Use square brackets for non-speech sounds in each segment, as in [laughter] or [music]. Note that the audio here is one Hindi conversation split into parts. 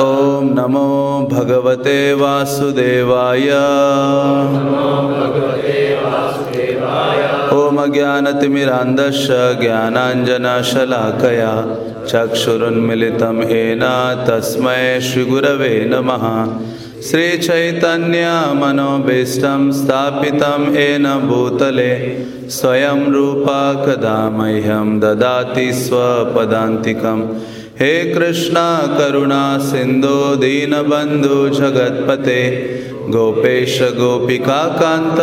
ॐ नमो भगवते वासुदेवाय। ॐ अज्ञानतिमिरान्धस्य ज्ञानाञ्जनशलाकया चक्षुरुन्मिलितं येन तस्मै श्रीगुरवे नमः। श्रीचैतन्यमनोभीष्टं स्थापितं येन भूतले स्वयं रूपा कदा मह्यं ददाति स्वपदान्तिकं हे कृष्ण, करुणा सिन्धो दीनबन्धु जगत्पते, गोपेश गोपिकान्त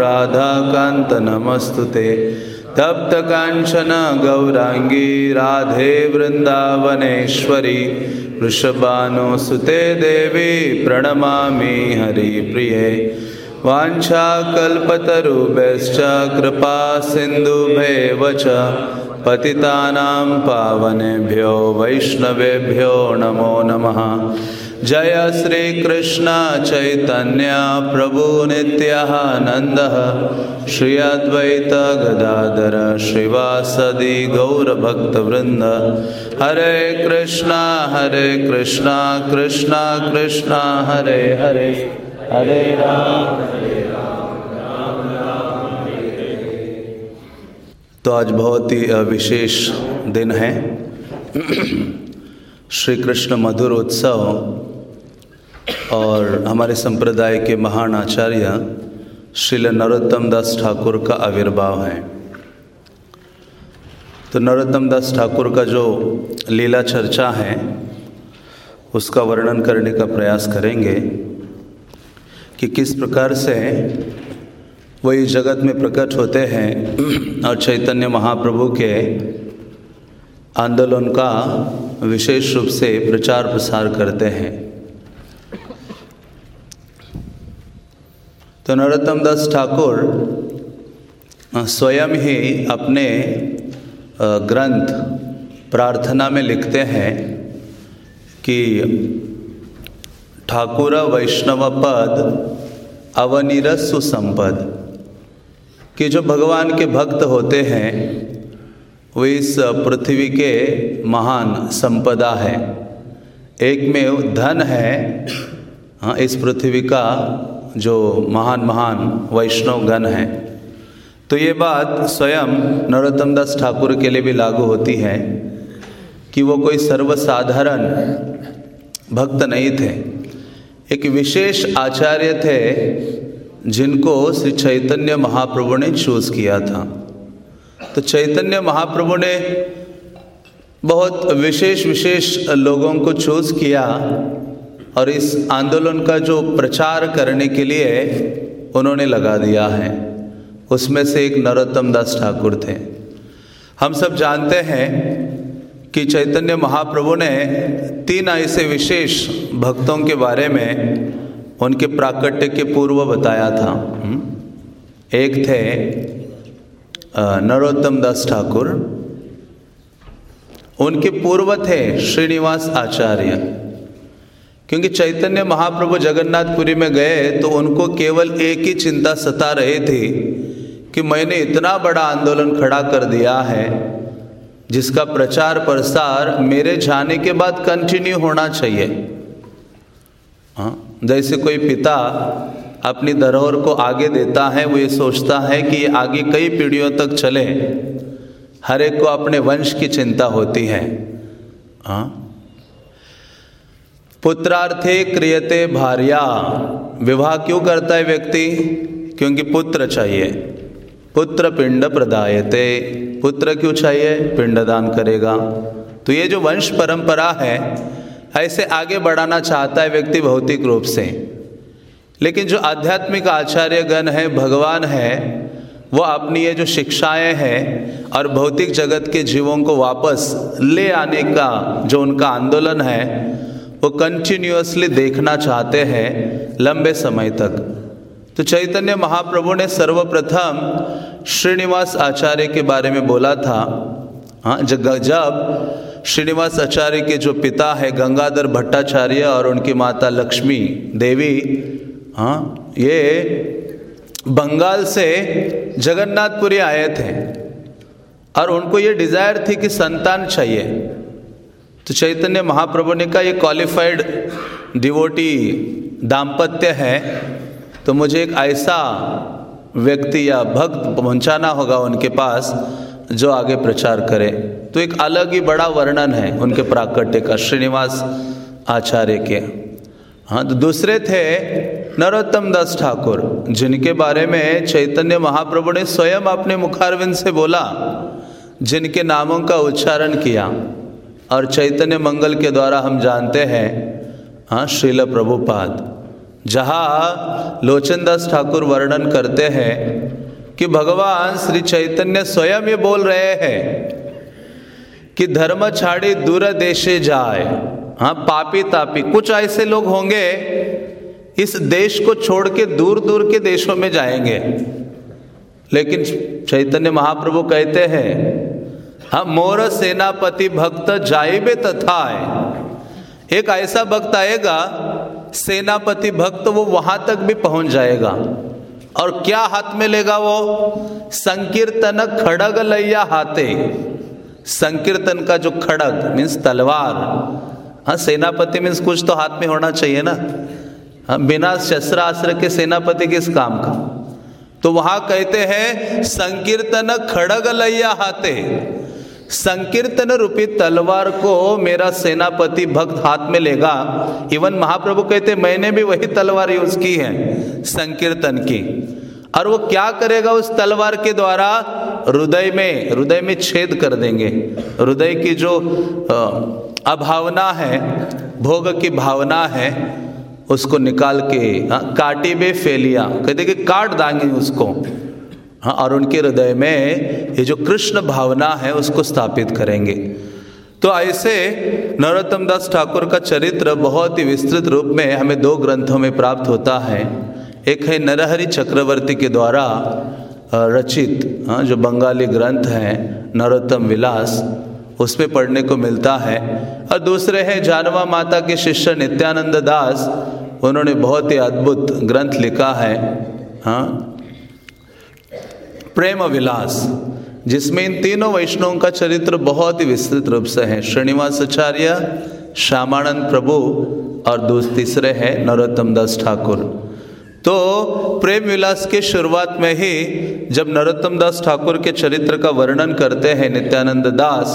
राधाकान्त नमस्तु ते तप्तकाञ्चन गौराङ्गी, राधे, वृन्दावनेश्वरी, वृषभानुसुते देवी, प्रणमामि हरिप्रिये। वाञ्छाकल्पतरुभ्यश्च, कृपा सिन्धुभ्येव च। पतितानां पावनेभ्यो वैष्णवेभ्यो नमो नमः। जय श्री कृष्ण चैतन्य प्रभु नित्यानंद श्री अद्वैत गदाधर श्रीवासदि गौरभक्तवृंद हरे कृष्णा हरे कृष्णा कृष्णा कृष्णा, हरे हरे। हरे राम तो आज बहुत ही विशेष दिन है। श्री कृष्ण मधुर उत्सव और हमारे संप्रदाय के महान आचार्य श्रील नरोत्तम दास ठाकुर का आविर्भाव है। तो नरोत्तम दास ठाकुर का जो लीला चर्चा है, उसका वर्णन करने का प्रयास करेंगे कि किस प्रकार से वही जगत में प्रकट होते हैं और चैतन्य महाप्रभु के आंदोलन का विशेष रूप से प्रचार प्रसार करते हैं। तो नरोत्तम दास ठाकुर स्वयं ही अपने ग्रंथ प्रार्थना में लिखते हैं कि ठाकुर वैष्णव पद अवनिरस सुसंपद कि जो भगवान के भक्त होते हैं, वो इस पृथ्वी के महान संपदा है। एक में धन है हाँ इस पृथ्वी का जो महान महान वैष्णव गण है। तो ये बात स्वयं नरोत्तम दास ठाकुर के लिए भी लागू होती है कि वो कोई सर्वसाधारण भक्त नहीं थे। एक विशेष आचार्य थे जिनको श्री चैतन्य महाप्रभु ने चूज़ किया था। तो चैतन्य महाप्रभु ने बहुत विशेष विशेष लोगों को चूज़ किया और इस आंदोलन का जो प्रचार करने के लिए उन्होंने लगा दिया है। उसमें से एक नरोत्तम दास ठाकुर थे। हम सब जानते हैं कि चैतन्य महाप्रभु ने तीन ऐसे विशेष भक्तों के बारे में उनके प्राकट्य के पूर्व बताया था। एक थे नरोत्तम दास ठाकुर। उनके पूर्व थे श्रीनिवास आचार्य। क्योंकि चैतन्य महाप्रभु जगन्नाथपुरी में गए तो उनको केवल एक ही चिंता सता रही थी कि मैंने इतना बड़ा आंदोलन खड़ा कर दिया है, जिसका प्रचार प्रसार मेरे जाने के बाद कंटिन्यू होना चाहिए। हाँ। जैसे कोई पिता अपनी धरोहर को आगे देता है, वो ये सोचता है कि ये आगे कई पीढ़ियों तक चले। हर एक को अपने वंश की चिंता होती है। हाँ। पुत्रार्थे क्रियते भार्या। विवाह क्यों करता है व्यक्ति? क्योंकि पुत्र चाहिए। पुत्र पिंड प्रदायते। पुत्र क्यों चाहिए? पिंडदान करेगा। तो ये जो वंश परंपरा है ऐसे आगे बढ़ाना चाहता है व्यक्ति भौतिक रूप से। लेकिन जो आध्यात्मिक आचार्य गण है, भगवान है, वो अपनी ये जो शिक्षाएँ हैं और भौतिक जगत के जीवों को वापस ले आने का जो उनका आंदोलन है, वो कंटिन्यूसली देखना चाहते हैं लंबे समय तक। तो चैतन्य महाप्रभु ने सर्वप्रथम श्रीनिवास आचार्य के बारे में बोला था हाँ जब श्रीनिवास आचार्य के जो पिता है, गंगाधर भट्टाचार्य और उनकी माता लक्ष्मी देवी हाँ ये बंगाल से जगन्नाथपुरी आए थे। और उनको ये डिज़ायर थी कि संतान चाहिए। तो चैतन्य महाप्रभु ने कहा, ये क्वालिफाइड डिवोटी दाम्पत्य है तो मुझे एक ऐसा व्यक्ति या भक्त पहुंचाना होगा उनके पास जो आगे प्रचार करे। तो एक अलग ही बड़ा वर्णन है उनके प्राकट्य का, श्रीनिवास आचार्य के। हाँ तो दूसरे थे नरोत्तम दास ठाकुर, जिनके बारे में चैतन्य महाप्रभु ने स्वयं अपने मुखारविंद से बोला, जिनके नामों का उच्चारण किया। और चैतन्य मंगल के द्वारा हम जानते हैं हाँ श्रील प्रभुपाद। जहाँ लोचनदास ठाकुर वर्णन करते हैं कि भगवान श्री चैतन्य स्वयं ये बोल रहे हैं कि धर्म छाड़ी दूर देशे जाए। हाँ पापी तापी। कुछ ऐसे लोग होंगे इस देश को छोड़ के दूर दूर के देशों में जाएँगे। लेकिन चैतन्य महाप्रभु कहते हैं, हम मोर सेनापति भक्त जाइबे तथा एक ऐसा भक्त आएगा, सेनापति भक्त वो वहाँ तक भी पहुँच जाएगा। और क्या हाथ में लेगा वो? संकीर्तन खड़ग लैया हाथे। संकीर्तन का जो खड़ग मीन्स तलवार। हाँ सेनापति मीन्स कुछ तो हाथ में होना चाहिए ना। हाँ बिना शस्त्रास्त्र के सेनापति किस काम का? तो वहाँ कहते हैं, संकीर्तन खड़ग लैया हाथे। संकीर्तन रूपी तलवार को मेरा सेनापति भक्त हाथ में लेगा। इवन महाप्रभु कहते मैंने भी वही तलवार यूज़ की है। संकीर्तन की। और वो क्या करेगा उस तलवार के द्वारा? हृदय में हृदय में छेद कर देंगे। हृदय की जो अभावना है, भोग की भावना है, उसको निकाल के काटी में फेलिया कहते कि काट देंगे उसको। हाँ और उनके हृदय में ये जो कृष्ण भावना है, उसको स्थापित करेंगे। तो ऐसे नरोत्तम दास ठाकुर का चरित्र बहुत ही विस्तृत रूप में हमें दो ग्रंथों में प्राप्त होता है। एक है नरहरि चक्रवर्ती के द्वारा रचित हाँ जो बंगाली ग्रंथ है, नरोत्तम विलास, उसमें पढ़ने को मिलता है। और दूसरे हैं जानवा माता के शिष्य नित्यानंद दास, उन्होंने बहुत ही अद्भुत ग्रंथ लिखा है हाँ प्रेम विलास, जिसमें इन तीनों वैष्णवों का चरित्र बहुत ही विस्तृत रूप से है। श्रीनिवासाचार्य, श्यामानंद प्रभु और दो तीसरे हैं नरोत्तम दास ठाकुर। तो प्रेम विलास के शुरुआत में ही जब नरोत्तम दास ठाकुर के चरित्र का वर्णन करते हैं नित्यानंद दास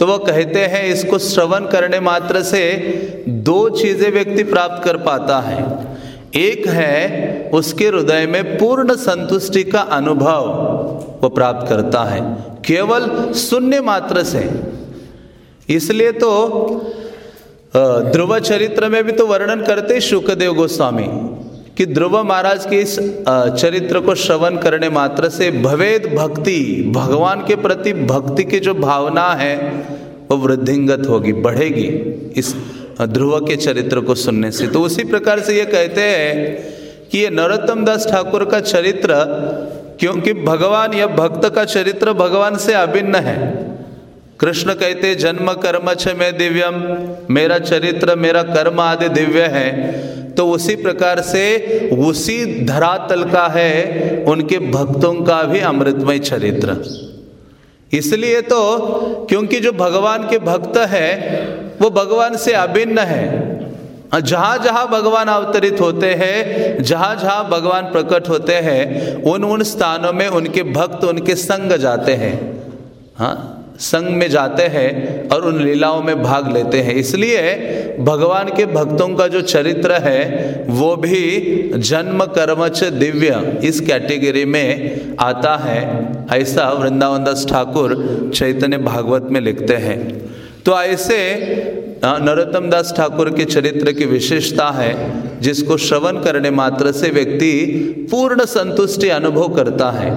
तो वह कहते हैं, इसको श्रवण करने मात्र से दो चीज़ें व्यक्ति प्राप्त कर पाता है। एक है उसके हृदय में पूर्ण संतुष्टि का अनुभव वो प्राप्त करता है, केवल शून्य मात्र से। इसलिए तो ध्रुव चरित्र में भी तो वर्णन करते शुकदेव गोस्वामी। कि ध्रुव महाराज के इस चरित्र को श्रवण करने मात्र से भवेद भक्ति, भगवान के प्रति भक्ति की जो भावना है, वो वृद्धिंगत होगी, बढ़ेगी इस ध्रुव के चरित्र को सुनने से। तो उसी प्रकार से ये कहते हैं कि ये नरोत्तम दास ठाकुर का चरित्र, क्योंकि भगवान या भक्त का चरित्र भगवान से अभिन्न है। कृष्ण कहते जन्म कर्म छ मैं दिव्यम, मेरा चरित्र, मेरा कर्म आदि दिव्य है। तो उसी प्रकार से उसी धरातल का है उनके भक्तों का भी अमृतमय चरित्र। इसलिए तो क्योंकि जो भगवान के भक्त है, वो भगवान से अभिन्न है। जहाँ जहाँ भगवान अवतरित होते हैं, जहाँ जहाँ भगवान प्रकट होते हैं, उन उन स्थानों में उनके भक्त उनके संग जाते हैं। हाँ? संग में जाते हैं और उन लीलाओं में भाग लेते हैं। इसलिए भगवान के भक्तों का जो चरित्र है, वो भी जन्म कर्मच दिव्य इस कैटेगरी में आता है। ऐसा वृंदावन दास ठाकुर चैतन्य भागवत में लिखते हैं। तो ऐसे नरोत्तम दास ठाकुर के चरित्र की विशेषता है। जिसको श्रवण करने मात्र से व्यक्ति पूर्ण संतुष्टि अनुभव करता है।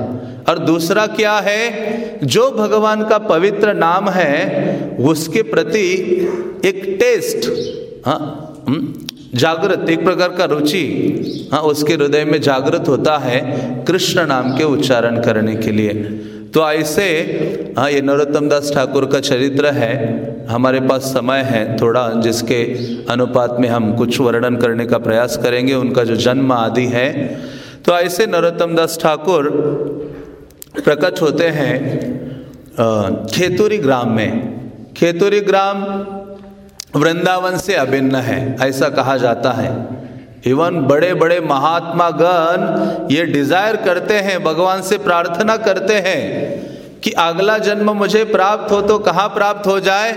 और दूसरा क्या है? जो भगवान का पवित्र नाम है उसके प्रति एक टेस्ट हाँ हम्म, जागृत एक प्रकार का रुचि हाँ उसके हृदय में जागृत होता है कृष्ण नाम के उच्चारण करने के लिए। तो ऐसे हाँ ये नरोत्तम दास ठाकुर का चरित्र है। हमारे पास समय है थोड़ा, जिसके अनुपात में हम कुछ वर्णन करने का प्रयास करेंगे। उनका जो जन्म आदि है। तो ऐसे नरोत्तम दास ठाकुर प्रकट होते हैं खेतुरी ग्राम में। खेतुरी ग्राम वृंदावन से अभिन्न है, ऐसा कहा जाता है। इवन बड़े बड़े महात्मा गण ये डिज़ायर करते हैं, भगवान से प्रार्थना करते हैं कि अगला जन्म मुझे प्राप्त हो तो कहाँ प्राप्त हो जाए?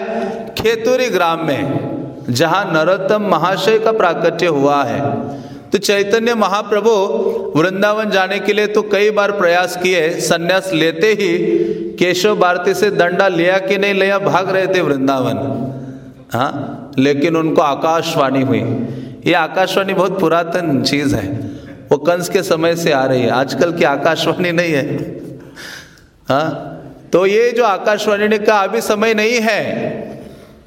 खेतुरी ग्राम में, जहाँ नरोत्तम महाशय का प्राकट्य हुआ है। तो चैतन्य महाप्रभु वृंदावन जाने के लिए तो कई बार प्रयास किए, संन्यास लेते ही केशव भारती से दंडा लिया कि नहीं लिया, भाग रहे थे वृंदावन। हाँ लेकिन उनको आकाशवाणी हुई। ये आकाशवाणी बहुत पुरातन चीज़ है। वो कंस के समय से आ रही है। आजकल की आकाशवाणी नहीं है। हाँ? तो ये जो आकाशवाणी ने कहा, अभी समय नहीं है।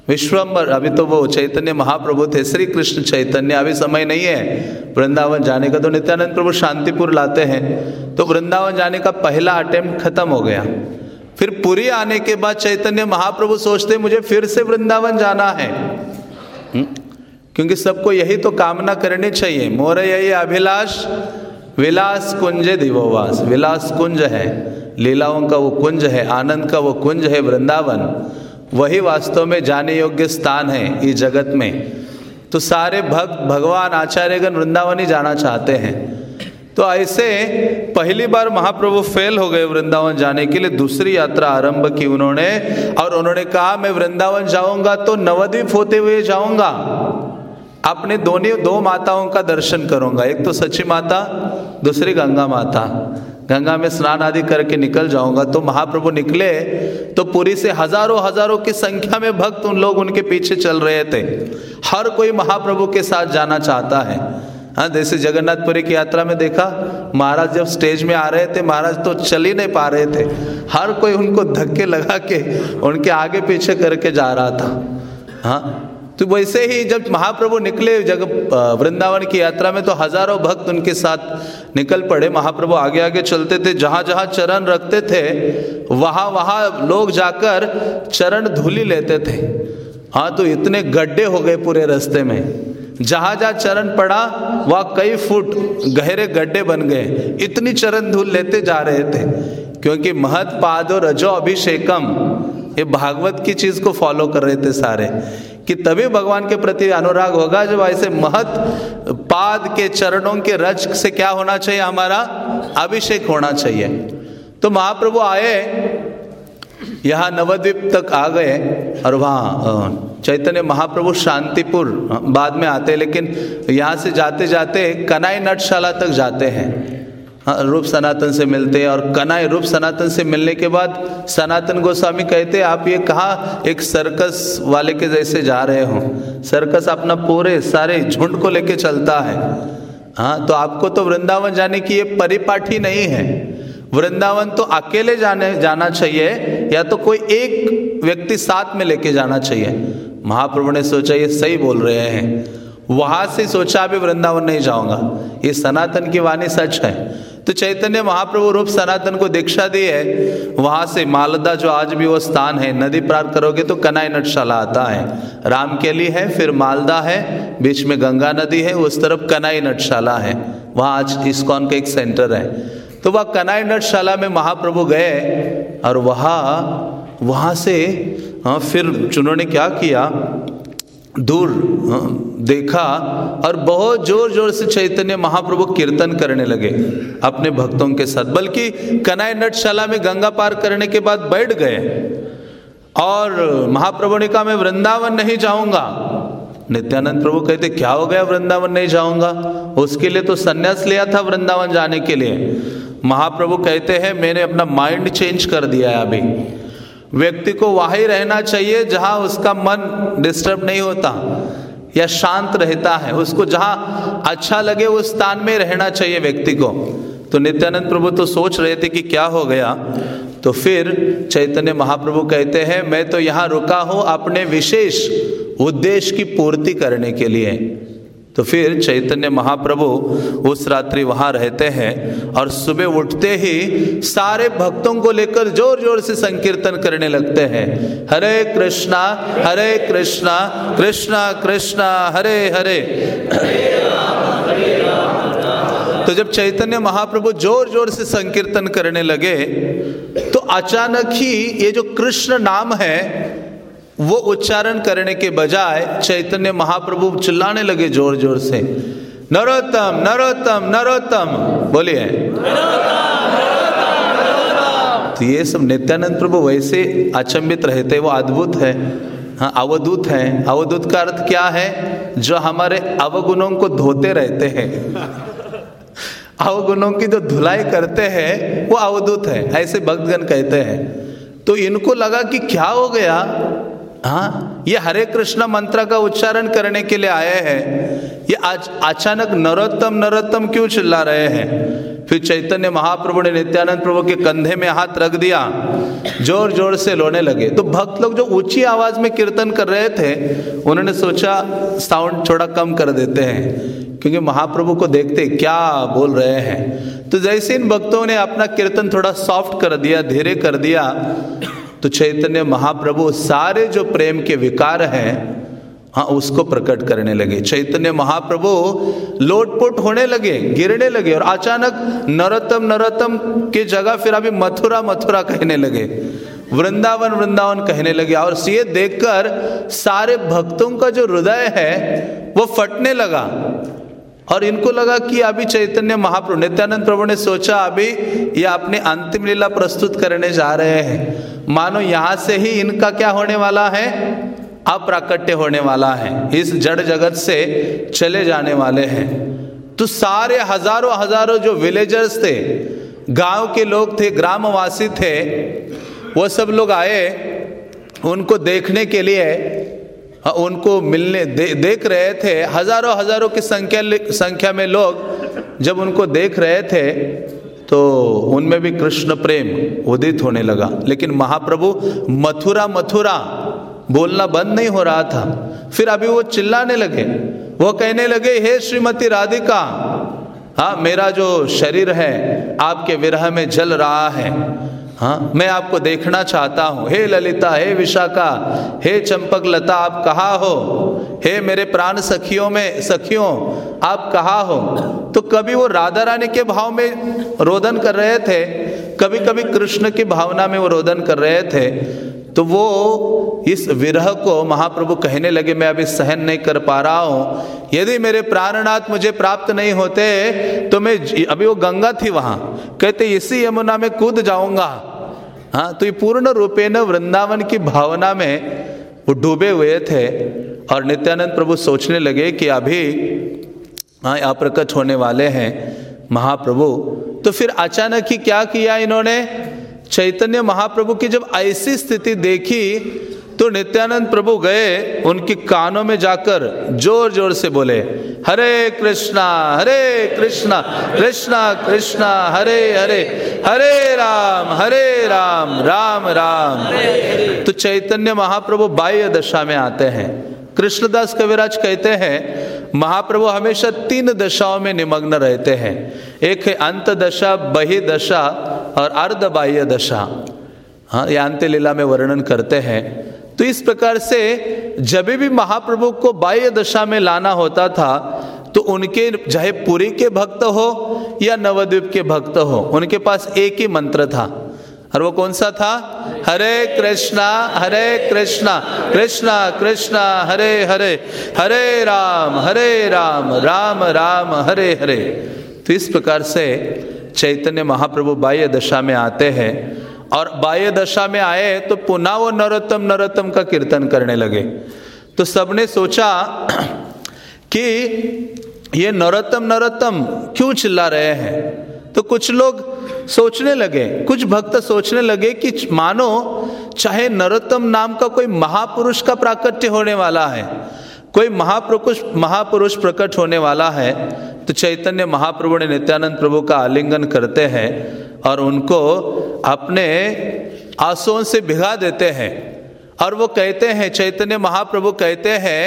विश्वम्बर अभी तो वो चैतन्य महाप्रभु थे, श्री कृष्ण चैतन्य, अभी समय नहीं है। वृंदावन जाने का तो नित्यानंद प्रभु शांतिपुर लाते हैं। तो वृंदावन जाने का पहला अटेम्प्ट खत्म हो गया। फिर पुरी आने के बाद चैतन्य महाप्रभु सोचते मुझे फिर से वृंदावन जाना है। हुँ? क्योंकि सबको यही तो कामना करनी चाहिए। मोर यही अभिलाष, विलास कुंज दिवोवास। विलास कुंज है, लीलाओं का वो कुंज है, आनंद का वो कुंज है वृंदावन। वही वास्तव में जाने योग्य स्थान है इस जगत में। तो सारे भक्त, भगवान, आचार्यगण वृंदावन ही जाना चाहते हैं। तो ऐसे पहली बार महाप्रभु फेल हो गए वृंदावन जाने के लिए, दूसरी यात्रा आरंभ की उन्होंने। और उन्होंने कहा, मैं वृंदावन जाऊँगा तो नवद्वीप होते हुए जाऊँगा। अपने दोनों, दो माताओं का दर्शन करूँगा। एक तो सची माता, दूसरी गंगा माता। गंगा में स्नान आदि करके निकल जाऊँगा। तो महाप्रभु निकले तो पुरी से हज़ारों हज़ारों की संख्या में भक्त उन लोग उनके पीछे चल रहे थे। हर कोई महाप्रभु के साथ जाना चाहता है। हाँ जैसे जगन्नाथपुरी की यात्रा में देखा, महाराज जब स्टेज में आ रहे थे, महाराज तो चल ही नहीं पा रहे थे। हर कोई उनको धक्के लगा के उनके आगे पीछे करके जा रहा था। हाँ तो वैसे ही जब महाप्रभु निकले जग वृंदावन की यात्रा में तो हज़ारों भक्त उनके साथ निकल पड़े। महाप्रभु आगे आगे चलते थे, जहाँ जहाँ चरण रखते थे, वहाँ वहाँ लोग जाकर चरण धूली लेते थे। हाँ तो इतने गड्ढे हो गए पूरे रास्ते में। जहाँ जहाँ चरण पड़ा, वह कई फुट गहरे गड्ढे बन गए। इतनी चरण धूल लेते जा रहे थे, क्योंकि महत पादो रजो अभिषेकम। ये भागवत की चीज़ को फॉलो कर रहे थे सारे, कि तभी भगवान के प्रति अनुराग होगा जब ऐसे महत पाद के चरणों के रज से क्या होना चाहिए? हमारा अभिषेक होना चाहिए। तो महाप्रभु आए, यहाँ नवद्वीप तक आ गए और वहाँ चैतन्य महाप्रभु शांतिपुर बाद में आते लेकिन यहाँ से जाते जाते कनाई नटशाला तक जाते हैं। रूप सनातन से मिलते हैं और कनाई रूप सनातन से मिलने के बाद सनातन गोस्वामी कहते आप ये कहा एक सर्कस वाले के जैसे जा रहे हो? सर्कस अपना पूरे सारे झुंड को लेके चलता है। हाँ तो आपको तो वृंदावन जाने की ये परिपाठी नहीं है। वृंदावन तो अकेले जाने, जाना चाहिए, या तो कोई एक व्यक्ति साथ में लेके जाना चाहिए। महाप्रभु ने सोचा, ये सही बोल रहे हैं। वहाँ से सोचा, अभी वृंदावन नहीं जाऊँगा। ये सनातन की वाणी सच है। तो चैतन्य महाप्रभु रूप सनातन को दीक्षा दी है। वहाँ से मालदा जो आज भी वो स्थान है, नदी पार करोगे तो कनाई नटशाला आता है। राम के है, फिर मालदा है, बीच में गंगा नदी है, उस तरफ़ कनाई नटशाला है। वहाँ आज इस्कॉन का एक सेंटर है। तो वह कनाई नटशाला में महाप्रभु गए और वहाँ वहाँ से हाँ फिर उन्होंने क्या किया? दूर हाँ, देखा और बहुत ज़ोर ज़ोर से चैतन्य महाप्रभु कीर्तन करने लगे अपने भक्तों के साथ। बल्कि कनाई नटशाला में गंगा पार करने के बाद बैठ गए और महाप्रभु ने कहा मैं वृंदावन नहीं जाऊँगा। नित्यानंद प्रभु कहते क्या हो गया वृंदावन नहीं जाऊँगा? उसके लिए तो संन्यास लिया था वृंदावन जाने के लिए। महाप्रभु कहते हैं मैंने अपना माइंड चेंज कर दिया है अभी। व्यक्ति को वही रहना चाहिए जहाँ उसका मन डिस्टर्ब नहीं होता या शांत रहता है। उसको जहाँ अच्छा लगे उस स्थान में रहना चाहिए व्यक्ति को। तो नित्यानंद प्रभु तो सोच रहे थे कि क्या हो गया। तो फिर चैतन्य महाप्रभु कहते हैं, मैं तो यहाँ रुका हूँ अपने विशेष उद्देश्य की पूर्ति करने के लिए। तो फिर चैतन्य महाप्रभु उस रात्रि वहाँ रहते हैं और सुबह उठते ही सारे भक्तों को लेकर ज़ोर ज़ोर से संकीर्तन करने लगते हैं। हरे कृष्णा हरे कृष्णा कृष्णा कृष्णा, हरे हरे। तो जब चैतन्य महाप्रभु ज़ोर ज़ोर से संकीर्तन करने लगे तो अचानक ही ये जो कृष्ण नाम है वो उच्चारण करने के बजाय चैतन्य महाप्रभु चिल्लाने लगे ज़ोर ज़ोर से, नरोत्तम नरोत्तम नरोत्तम। बोलिए। तो ये सब नित्यानंद प्रभु वैसे अचंबित रहते, वो अद्भुत है। हाँ अवधूत है। अवधूत का अर्थ क्या है? जो हमारे अवगुणों को धोते रहते हैं। अवगुणों की जो धुलाई करते हैं, वो अवधूत है, ऐसे भक्तगण कहते हैं। तो इनको लगा कि क्या हो गया? हाँ ये हरे कृष्ण मंत्र का उच्चारण करने के लिए आए हैं। ये आज अचानक नरोत्तम नरोत्तम क्यों चिल्ला रहे हैं? फिर चैतन्य महाप्रभु ने नित्यानंद प्रभु के कंधे में हाथ रख दिया ज़ोर ज़ोर से लोने लगे। तो भक्त लोग जो ऊँची आवाज़ में कीर्तन कर रहे थे, उन्होंने सोचा साउंड थोड़ा कम कर देते हैं, क्योंकि महाप्रभु को देखते क्या बोल रहे हैं। तो जैसे इन भक्तों ने अपना कीर्तन थोड़ा सॉफ्ट कर दिया, धीरे कर दिया तो चैतन्य महाप्रभु सारे जो प्रेम के विकार हैं हाँ उसको प्रकट करने लगे। चैतन्य महाप्रभु लोटपोट होने लगे, गिरने लगे और अचानक नरोत्तम नरोत्तम की जगह फिर अभी मथुरा मथुरा कहने लगे। वृंदावन वृंदावन कहने लगे और ये देखकर सारे भक्तों का जो हृदय है, वो फटने लगा। और इनको लगा कि अभी चैतन्य महाप्रभु, नित्यानंद प्रभु ने सोचा, अभी ये अपने अंतिम लीला प्रस्तुत करने जा रहे हैं। मानो यहाँ से ही इनका क्या होने वाला है? अप्राकट्य होने वाला है। इस जड़ जगत से चले जाने वाले हैं। तो सारे हज़ारों हज़ारों जो विलेजर्स थे गाँव के लोग थे ग्रामवासी थे वो सब लोग आए उनको देखने के लिए हाँ, उनको मिलने दे, देख रहे थे। हज़ारों हज़ारों की संख्या संख्या में लोग जब उनको देख रहे थे तो उनमें भी कृष्ण प्रेम उदित होने लगा। लेकिन महाप्रभु, मथुरा मथुरा, बोलना बंद नहीं हो रहा था। फिर अभी वो चिल्लाने लगे। वो कहने लगे, हे श्रीमती राधिका हाँ मेरा जो शरीर है, आपके विरह में जल रहा है। हाँ मैं आपको देखना चाहता हूँ। हे ललिता, हे विशाखा, हे चंपक लता, आप कहा हो? हे मेरे प्राण सखियों में, सखियों, आप कहा हो? तो कभी वो राधा रानी के भाव में रोदन कर रहे थे? कभी कभी कृष्ण की भावना में वो रोदन कर रहे थे? तो वो इस विरह को महाप्रभु कहने लगे, मैं अभी सहन नहीं कर पा रहा हूँ। यदि मेरे प्राणनाथ मुझे प्राप्त नहीं होते तो मैं अभी वो गंगा थी वहाँ। कहते, इसी यमुना में कूद जाऊँगा। हाँ तो ये पूर्ण न वृंदावन की भावना में वो डूबे हुए थे और नित्यानंद प्रभु सोचने लगे कि अभी हाँ होने वाले हैं महाप्रभु। तो फिर अचानक ही क्या किया इन्होंने? चैतन्य महाप्रभु की जब ऐसी स्थिति देखी तो नित्यानंद प्रभु गए उनके कानों में जाकर ज़ोर ज़ोर से बोले हरे कृष्णा हरे कृष्णा कृष्णा कृष्णा हरे हरे हरे राम हरे राम राम राम। तो चैतन्य महाप्रभु बाह्य दशा में आते हैं। कृष्णदास कविराज कहते हैं, महाप्रभु हमेशा तीन दशाओं में निमग्न रहते हैं। एक है अंत दशा, बही दशा और अर्ध बाह्य दशा। हाँ ये अंत्य लीला में वर्णन करते हैं। तो इस प्रकार से जब भी महाप्रभु को बाह्य दशा में लाना होता था तो उनके, चाहे पुरी के भक्त हो या नवद्वीप के भक्त हो, उनके पास एक ही मंत्र था। और वो कौन सा था? हरे कृष्णा हरे कृष्णा कृष्णा कृष्णा, हरे हरे हरे राम हरे राम राम राम, हरे हरे। तो इस प्रकार से चैतन्य महाप्रभु बाह्य दशा में आते हैं और बाह्य दशा में आए तो पुनः वो नरोत्तम नरोत्तम का कीर्तन करने लगे। तो सबने सोचा [clears throat] कि ये नरोत्तम नरोत्तम क्यों चिल्ला रहे हैं? तो कुछ लोग सोचने लगे, कुछ भक्त सोचने लगे कि मानो चाहे नरोत्तम नाम का कोई महापुरुष का प्राकट्य होने वाला है, कोई महापुरुष महापुरुष प्रकट होने वाला है तो चैतन्य महाप्रभु ने नित्यानंद प्रभु का आलिंगन करते हैं और उनको अपने आंसुओं से भिगा देते हैं। और वो कहते हैं, चैतन्य महाप्रभु कहते हैं,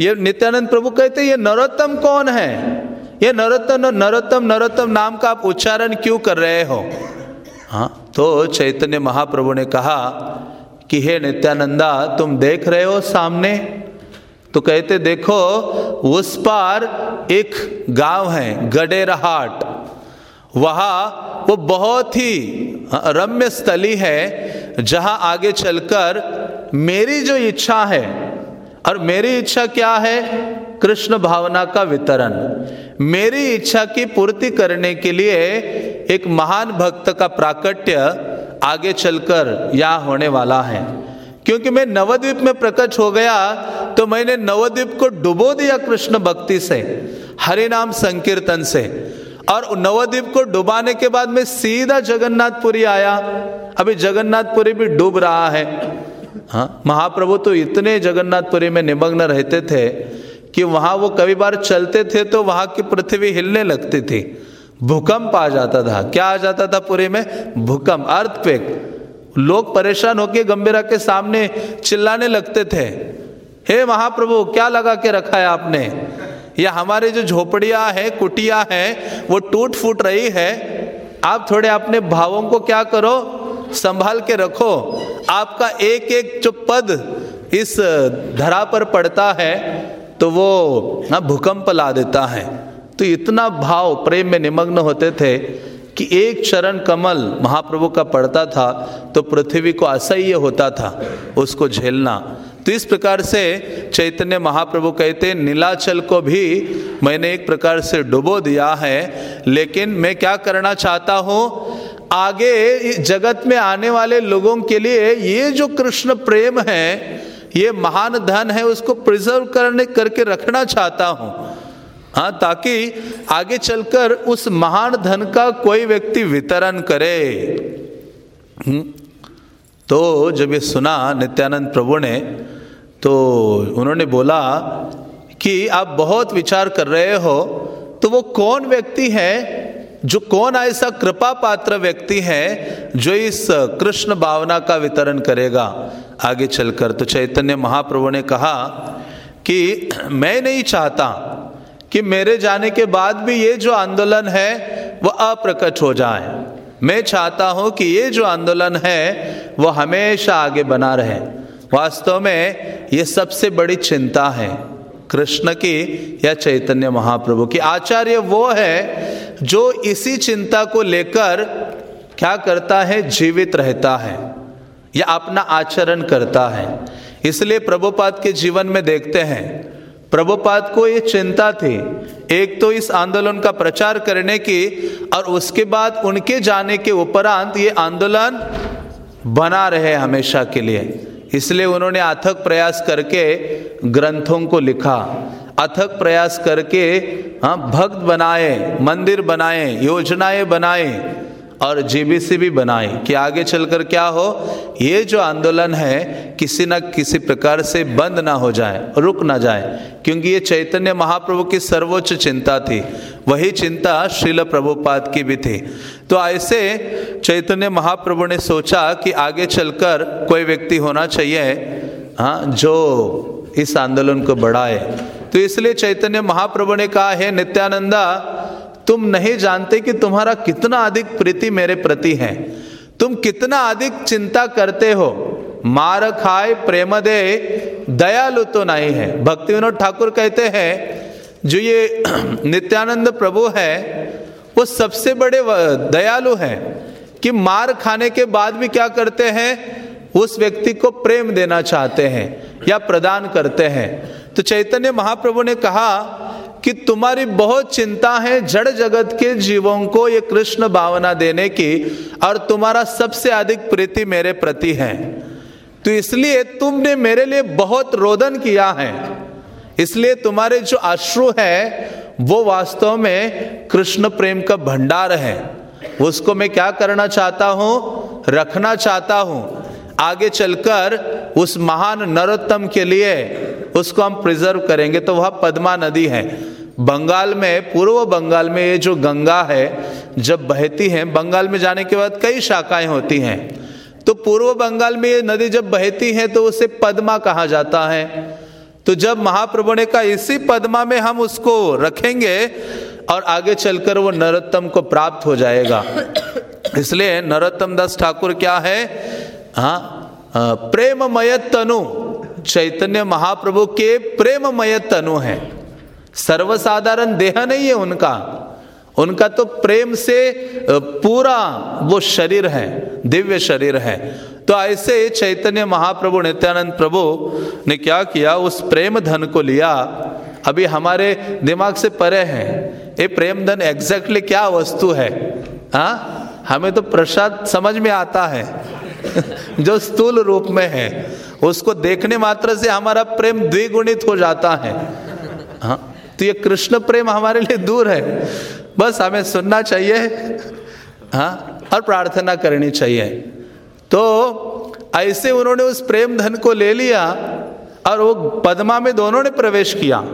ये नित्यानंद प्रभु कहते हैं, ये नरोत्तम कौन है? ये नरोत्तम नरोत्तम नरोत्तम नाम का आप उच्चारण क्यों कर रहे हो? हाँ तो चैतन्य महाप्रभु ने कहा कि हे नित्यानंदा, तुम देख रहे हो सामने? तो कहते, देखो, उस पार एक गाँव है गडेरहाट वहाँ वो बहुत ही रम्य स्थली है, जहाँ आगे चलकर मेरी जो इच्छा है, और मेरी इच्छा क्या है? कृष्ण भावना का वितरण। मेरी इच्छा की पूर्ति करने के लिए एक महान भक्त का प्राकट्य आगे चलकर यहाँ होने वाला है। क्योंकि मैं नवद्वीप में प्रकट हो गया तो मैंने नवद्वीप को डुबो दिया कृष्ण भक्ति से हरि नाम संकीर्तन से। और नवद्वीप को डुबाने के बाद मैं सीधा जगन्नाथपुरी आया। अभी जगन्नाथपुरी भी डूब रहा है। हाँ महाप्रभु तो इतने जगन्नाथपुरी में निमग्न रहते थे। कि वहाँ वो कभी बार चलते थे तो वहाँ की पृथ्वी हिलने लगती थी। भूकंप आ जाता था। क्या आ जाता था पूरे में? भूकंप अर्थपेक लोग परेशान होकर गंभीरा के सामने चिल्लाने लगते थे। हे महाप्रभु, क्या लगा के रखा है आपने? या हमारे जो झोपड़िया है, कुटिया है, वो टूट फूट रही है। आप थोड़े अपने भावों को क्या करो? संभाल के रखो। आपका एक एक जो पद इस धरा पर पड़ता है। तो वो भूकंप ला देता है। तो इतना भाव प्रेम में निमग्न होते थे कि एक चरण कमल महाप्रभु का पड़ता था तो पृथ्वी को असह्य होता था उसको झेलना। तो इस प्रकार से चैतन्य महाप्रभु कहते, नीलाचल को भी मैंने एक प्रकार से डुबो दिया है, लेकिन मैं क्या करना चाहता हूँ? आगे जगत में आने वाले लोगों के लिए ये जो कृष्ण प्रेम है ये महान धन है उसको प्रिजर्व करने करके रखना चाहता हूँ। हाँ ताकि आगे चलकर उस महान धन का कोई व्यक्ति वितरण करे। हम्म, तो जब ये सुना नित्यानंद प्रभु ने तो उन्होंने बोला कि आप बहुत विचार कर रहे हो तो वो कौन व्यक्ति है जो कौन ऐसा कृपा पात्र व्यक्ति है जो इस कृष्ण भावना का वितरण करेगा? आगे चलकर तो चैतन्य महाप्रभु ने कहा कि, मैं नहीं चाहता कि मेरे जाने के बाद भी ये जो आंदोलन है, वह अप्रकट हो जाए। मैं चाहता हूँ कि ये जो आंदोलन है वो हमेशा आगे बना रहे। वास्तव में ये सबसे बड़ी चिंता है कृष्ण की या चैतन्य महाप्रभु की। आचार्य वो है जो इसी चिंता को लेकर क्या करता है? जीवित रहता है या अपना आचरण करता है। इसलिए प्रभुपाद के जीवन में देखते हैं, प्रभुपाद को ये चिंता थी। एक तो इस आंदोलन का प्रचार करने की और उसके बाद उनके जाने के उपरांत ये आंदोलन बना रहे हमेशा के लिए। इसलिए उन्होंने अथक प्रयास करके ग्रंथों को लिखा। अथक प्रयास करके हाँ भक्त बनाए, मंदिर बनाए, योजनाएँ बनाए और जीबीसी भी बनाए कि आगे चलकर क्या हो? ये जो आंदोलन है, किसी न किसी प्रकार से बंद ना हो जाए, रुक ना जाए। क्योंकि ये चैतन्य महाप्रभु की सर्वोच्च चिंता थी। वही चिंता श्रील प्रभुपाद की भी थी। तो ऐसे चैतन्य महाप्रभु ने सोचा कि आगे चलकर कोई व्यक्ति होना चाहिए हाँ जो इस आंदोलन को बढ़ाए। तो इसलिए चैतन्य महाप्रभु ने कहा, है नित्यानंदा, तुम नहीं जानते कि तुम्हारा कितना अधिक प्रीति मेरे प्रति है। तुम कितना अधिक चिंता करते हो। मार खाए प्रेम दे, दयालु तो नहीं है। भक्ति विनोद ठाकुर कहते हैं, जो ये [clears throat] नित्यानंद प्रभु है, वो सबसे बड़े दयालु हैं। कि मार खाने के बाद भी क्या करते हैं? उस व्यक्ति को प्रेम देना चाहते हैं या प्रदान करते हैं। तो चैतन्य महाप्रभु ने कहा कि तुम्हारी बहुत चिंता है जड़ जगत के जीवों को ये कृष्ण भावना देने की और तुम्हारा सबसे अधिक प्रीति मेरे प्रति है। तो इसलिए तुमने मेरे लिए बहुत रोदन किया है। इसलिए तुम्हारे जो अश्रु है, वो वास्तव में कृष्ण प्रेम का भंडार है। उसको मैं क्या करना चाहता हूँ? रखना चाहता हूँ। आगे चलकर उस महान नरोत्तम के लिए उसको हम प्रिजर्व करेंगे। तो वह पद्मा नदी है। बंगाल में, पूर्व बंगाल में ये जो गंगा है, जब बहती है, बंगाल में जाने के बाद कई शाखाएँ होती हैं। तो पूर्व बंगाल में ये नदी जब बहती है तो उसे पद्मा कहा जाता है। तो जब महाप्रभु ने कहा, इसी पद्मा में हम उसको रखेंगे और आगे चलकर वो नरोत्तम को प्राप्त हो जाएगा। इसलिए नरोत्तम दास ठाकुर क्या है? हाँ तनु चैतन्य महाप्रभु के प्रेममय तनु है। सर्वसाधारण देह नहीं है उनका। उनका तो प्रेम से पूरा वो शरीर है, दिव्य शरीर है। तो ऐसे चैतन्य महाप्रभु, नित्यानंद प्रभु ने क्या किया, उस प्रेम धन को लिया। अभी हमारे दिमाग से परे है। ये प्रेम धन एग्जैक्टली क्या वस्तु है? हा? हमें तो प्रसाद समझ में आता है। [laughs] जो स्थूल रूप में है, उसको देखने मात्र से हमारा प्रेम द्विगुणित हो जाता है। हा? तो ये कृष्ण प्रेम हमारे लिए दूर है। बस हमें सुनना चाहिए हाँ और प्रार्थना करनी चाहिए। तो ऐसे उन्होंने उस प्रेम धन को ले लिया, और वो पद्मा में दोनों ने प्रवेश किया।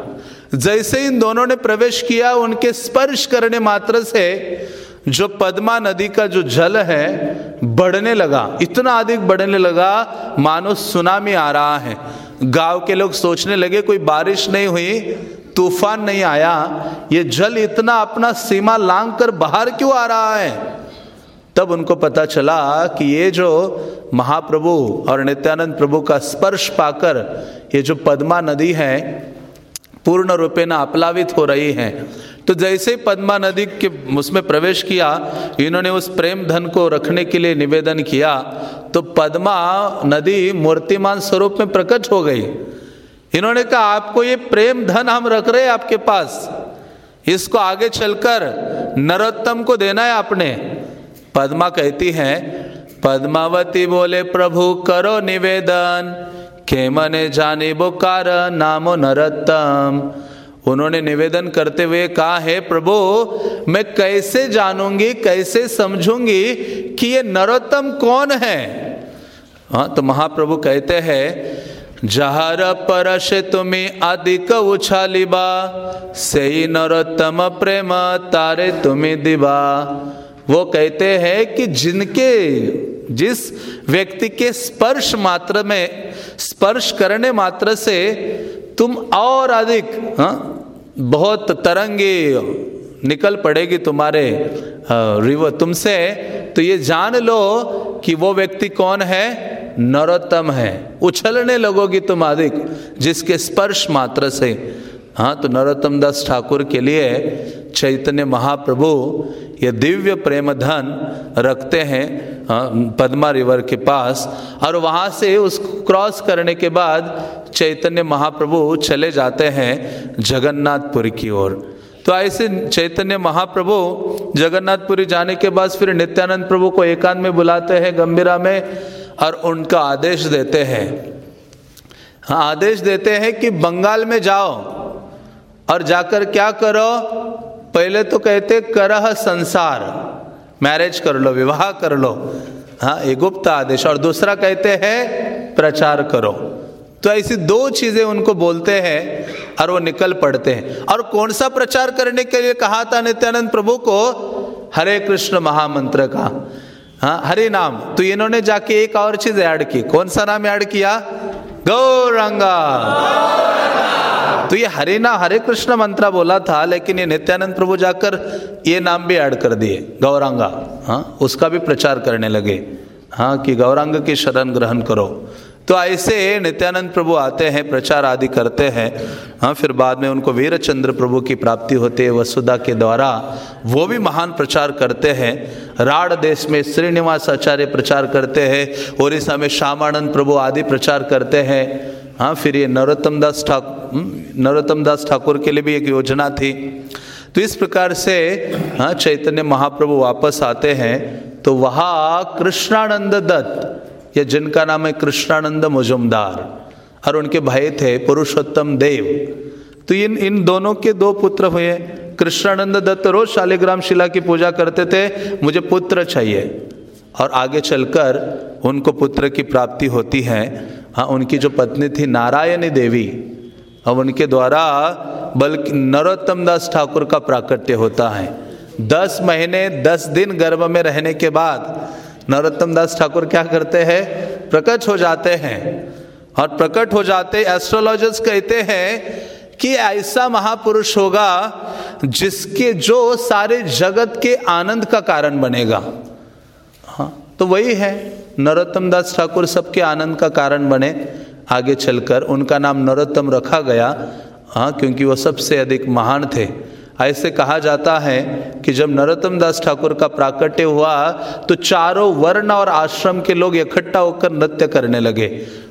जैसे इन दोनों ने प्रवेश किया, उनके स्पर्श करने मात्र से जो पद्मा नदी का जो जल है, बढ़ने लगा। इतना अधिक बढ़ने लगा, मानो सुनामी आ रहा है। गाँव के लोग सोचने लगे, कोई बारिश नहीं हुई, तूफ़ान नहीं आया। ये जल इतना अपना सीमा लांग कर बाहर क्यों आ रहा है? तब उनको पता चला कि ये जो महाप्रभु और नित्यानंद प्रभु का स्पर्श पाकर ये जो पद्मा नदी है, पूर्ण रूपे न अपलावित हो रही है। तो जैसे ही पद्मा नदी के उसमें प्रवेश किया, इन्होंने उस प्रेम धन को रखने के लिए निवेदन किया तो पद्मा नदी मूर्तिमान स्वरूप में प्रकट हो गई। इन्होंने कहा, आपको ये प्रेम धन हम रख रहे हैं आपके पास। इसको आगे चलकर नरोत्तम को देना है आपने। पद्मा कहती है, पद्मावती बोले, प्रभु, करो निवेदन। के मने जाने बोकार नामो नरोत्तम। उन्होंने निवेदन करते हुए कहा, है प्रभु, मैं कैसे जानूँगी, कैसे समझूँगी कि ये नरोत्तम कौन है? हाँ तो महाप्रभु कहते हैं, जहर परश तुम्हें अधिक उछालिबा से नरोत्तम प्रेम तारे तुम्हें दिबा। वो कहते हैं कि जिनके, जिस व्यक्ति के स्पर्श मात्र में, स्पर्श करने मात्र से तुम और अधिक, हा? बहुत तरंगे निकल पड़ेगी तुम्हारे रिवर तुमसे। तो ये जान लो कि वो व्यक्ति कौन है? नरोत्तम है। उछलने लगोगी तुम अधिक, जिसके स्पर्श मात्र से। हाँ तो नरोत्तम दास ठाकुर के लिए चैतन्य महाप्रभु ये दिव्य प्रेम धन रखते हैं पद्मा रिवर के पास, और वहाँ से उस क्रॉस करने के बाद चैतन्य महाप्रभु चले जाते हैं जगन्नाथपुरी की ओर। तो ऐसे चैतन्य महाप्रभु जगन्नाथपुरी जाने के बाद फिर नित्यानंद प्रभु को एकांत में बुलाते हैं गंभीरा में, और उनका आदेश देते हैं। हाँ आदेश देते हैं कि बंगाल में जाओ, और जाकर क्या करो? पहले तो कहते, करह संसार मैरिज कर लो, विवाह कर लो। हाँ ये गुप्त आदेश। और दूसरा कहते हैं, प्रचार करो। तो ऐसी दो चीज़ें उनको बोलते हैं और वो निकल पड़ते हैं। और कौन सा प्रचार करने के लिए कहा था नित्यानंद प्रभु को? हरे कृष्ण महामंत्र का। हाँ हरे नाम। तो इन्होंने जाके एक और चीज़ ऐड की। कौन सा नाम ऐड किया? गौरंगा। तो ये हरे ना हरे कृष्ण मंत्रा बोला था, लेकिन ये नित्यानंद प्रभु जाकर ये नाम भी ऐड कर दिए, गौरांगा। हाँ उसका भी प्रचार करने लगे। हाँ कि गौरांग की शरण ग्रहण करो। तो ऐसे नित्यानंद प्रभु आते हैं, प्रचार आदि करते हैं। हाँ फिर बाद में उनको वीरचंद्र प्रभु की प्राप्ति होती है, वसुधा के द्वारा। वो भी महान प्रचार करते हैं। राड़ देश में श्रीनिवास आचार्य प्रचार करते हैं ओडिशा में श्यामानंद प्रभु आदि प्रचार करते हैं। हाँ फिर ये नरोत्तम दास ठाकुर हम्म, नरोत्तम दास ठाकुर के लिए भी एक योजना थी। तो इस प्रकार से हाँ चैतन्य महाप्रभु वापस आते हैं तो वहाँ कृष्णानंद दत्त या जिनका नाम है कृष्णानंद मुजुमदार और उनके भाई थे पुरुषोत्तम देव। तो इन इन दोनों के दो पुत्र हुए। कृष्णानंद दत्त रोज शालिग्राम शिला की पूजा करते थे मुझे पुत्र चाहिए। और आगे चलकर उनको पुत्र की प्राप्ति होती है। हाँ उनकी जो पत्नी थी नारायणी देवी, अब उनके द्वारा बल्कि नरोत्तम दास ठाकुर का प्राकट्य होता है। दस महीने, दस दिन गर्भ में रहने के बाद नरोत्तम दास ठाकुर क्या करते हैं? प्रकट हो जाते हैं। और प्रकट हो जाते एस्ट्रोलॉजर्स कहते हैं कि ऐसा महापुरुष होगा जिसके जो सारे जगत के आनंद का कारण बनेगा। हाँ तो वही है। नरोत्तम दास ठाकुर सबके आनंद का कारण बने आगे चलकर। उनका नाम नरोत्तम रखा गया हाँ क्योंकि वो सबसे अधिक महान थे। ऐसे कहा जाता है कि जब नरोत्तम दास ठाकुर का प्राकट्य हुआ तो चारों वर्ण और आश्रम के लोग इकट्ठा होकर नृत्य करने लगे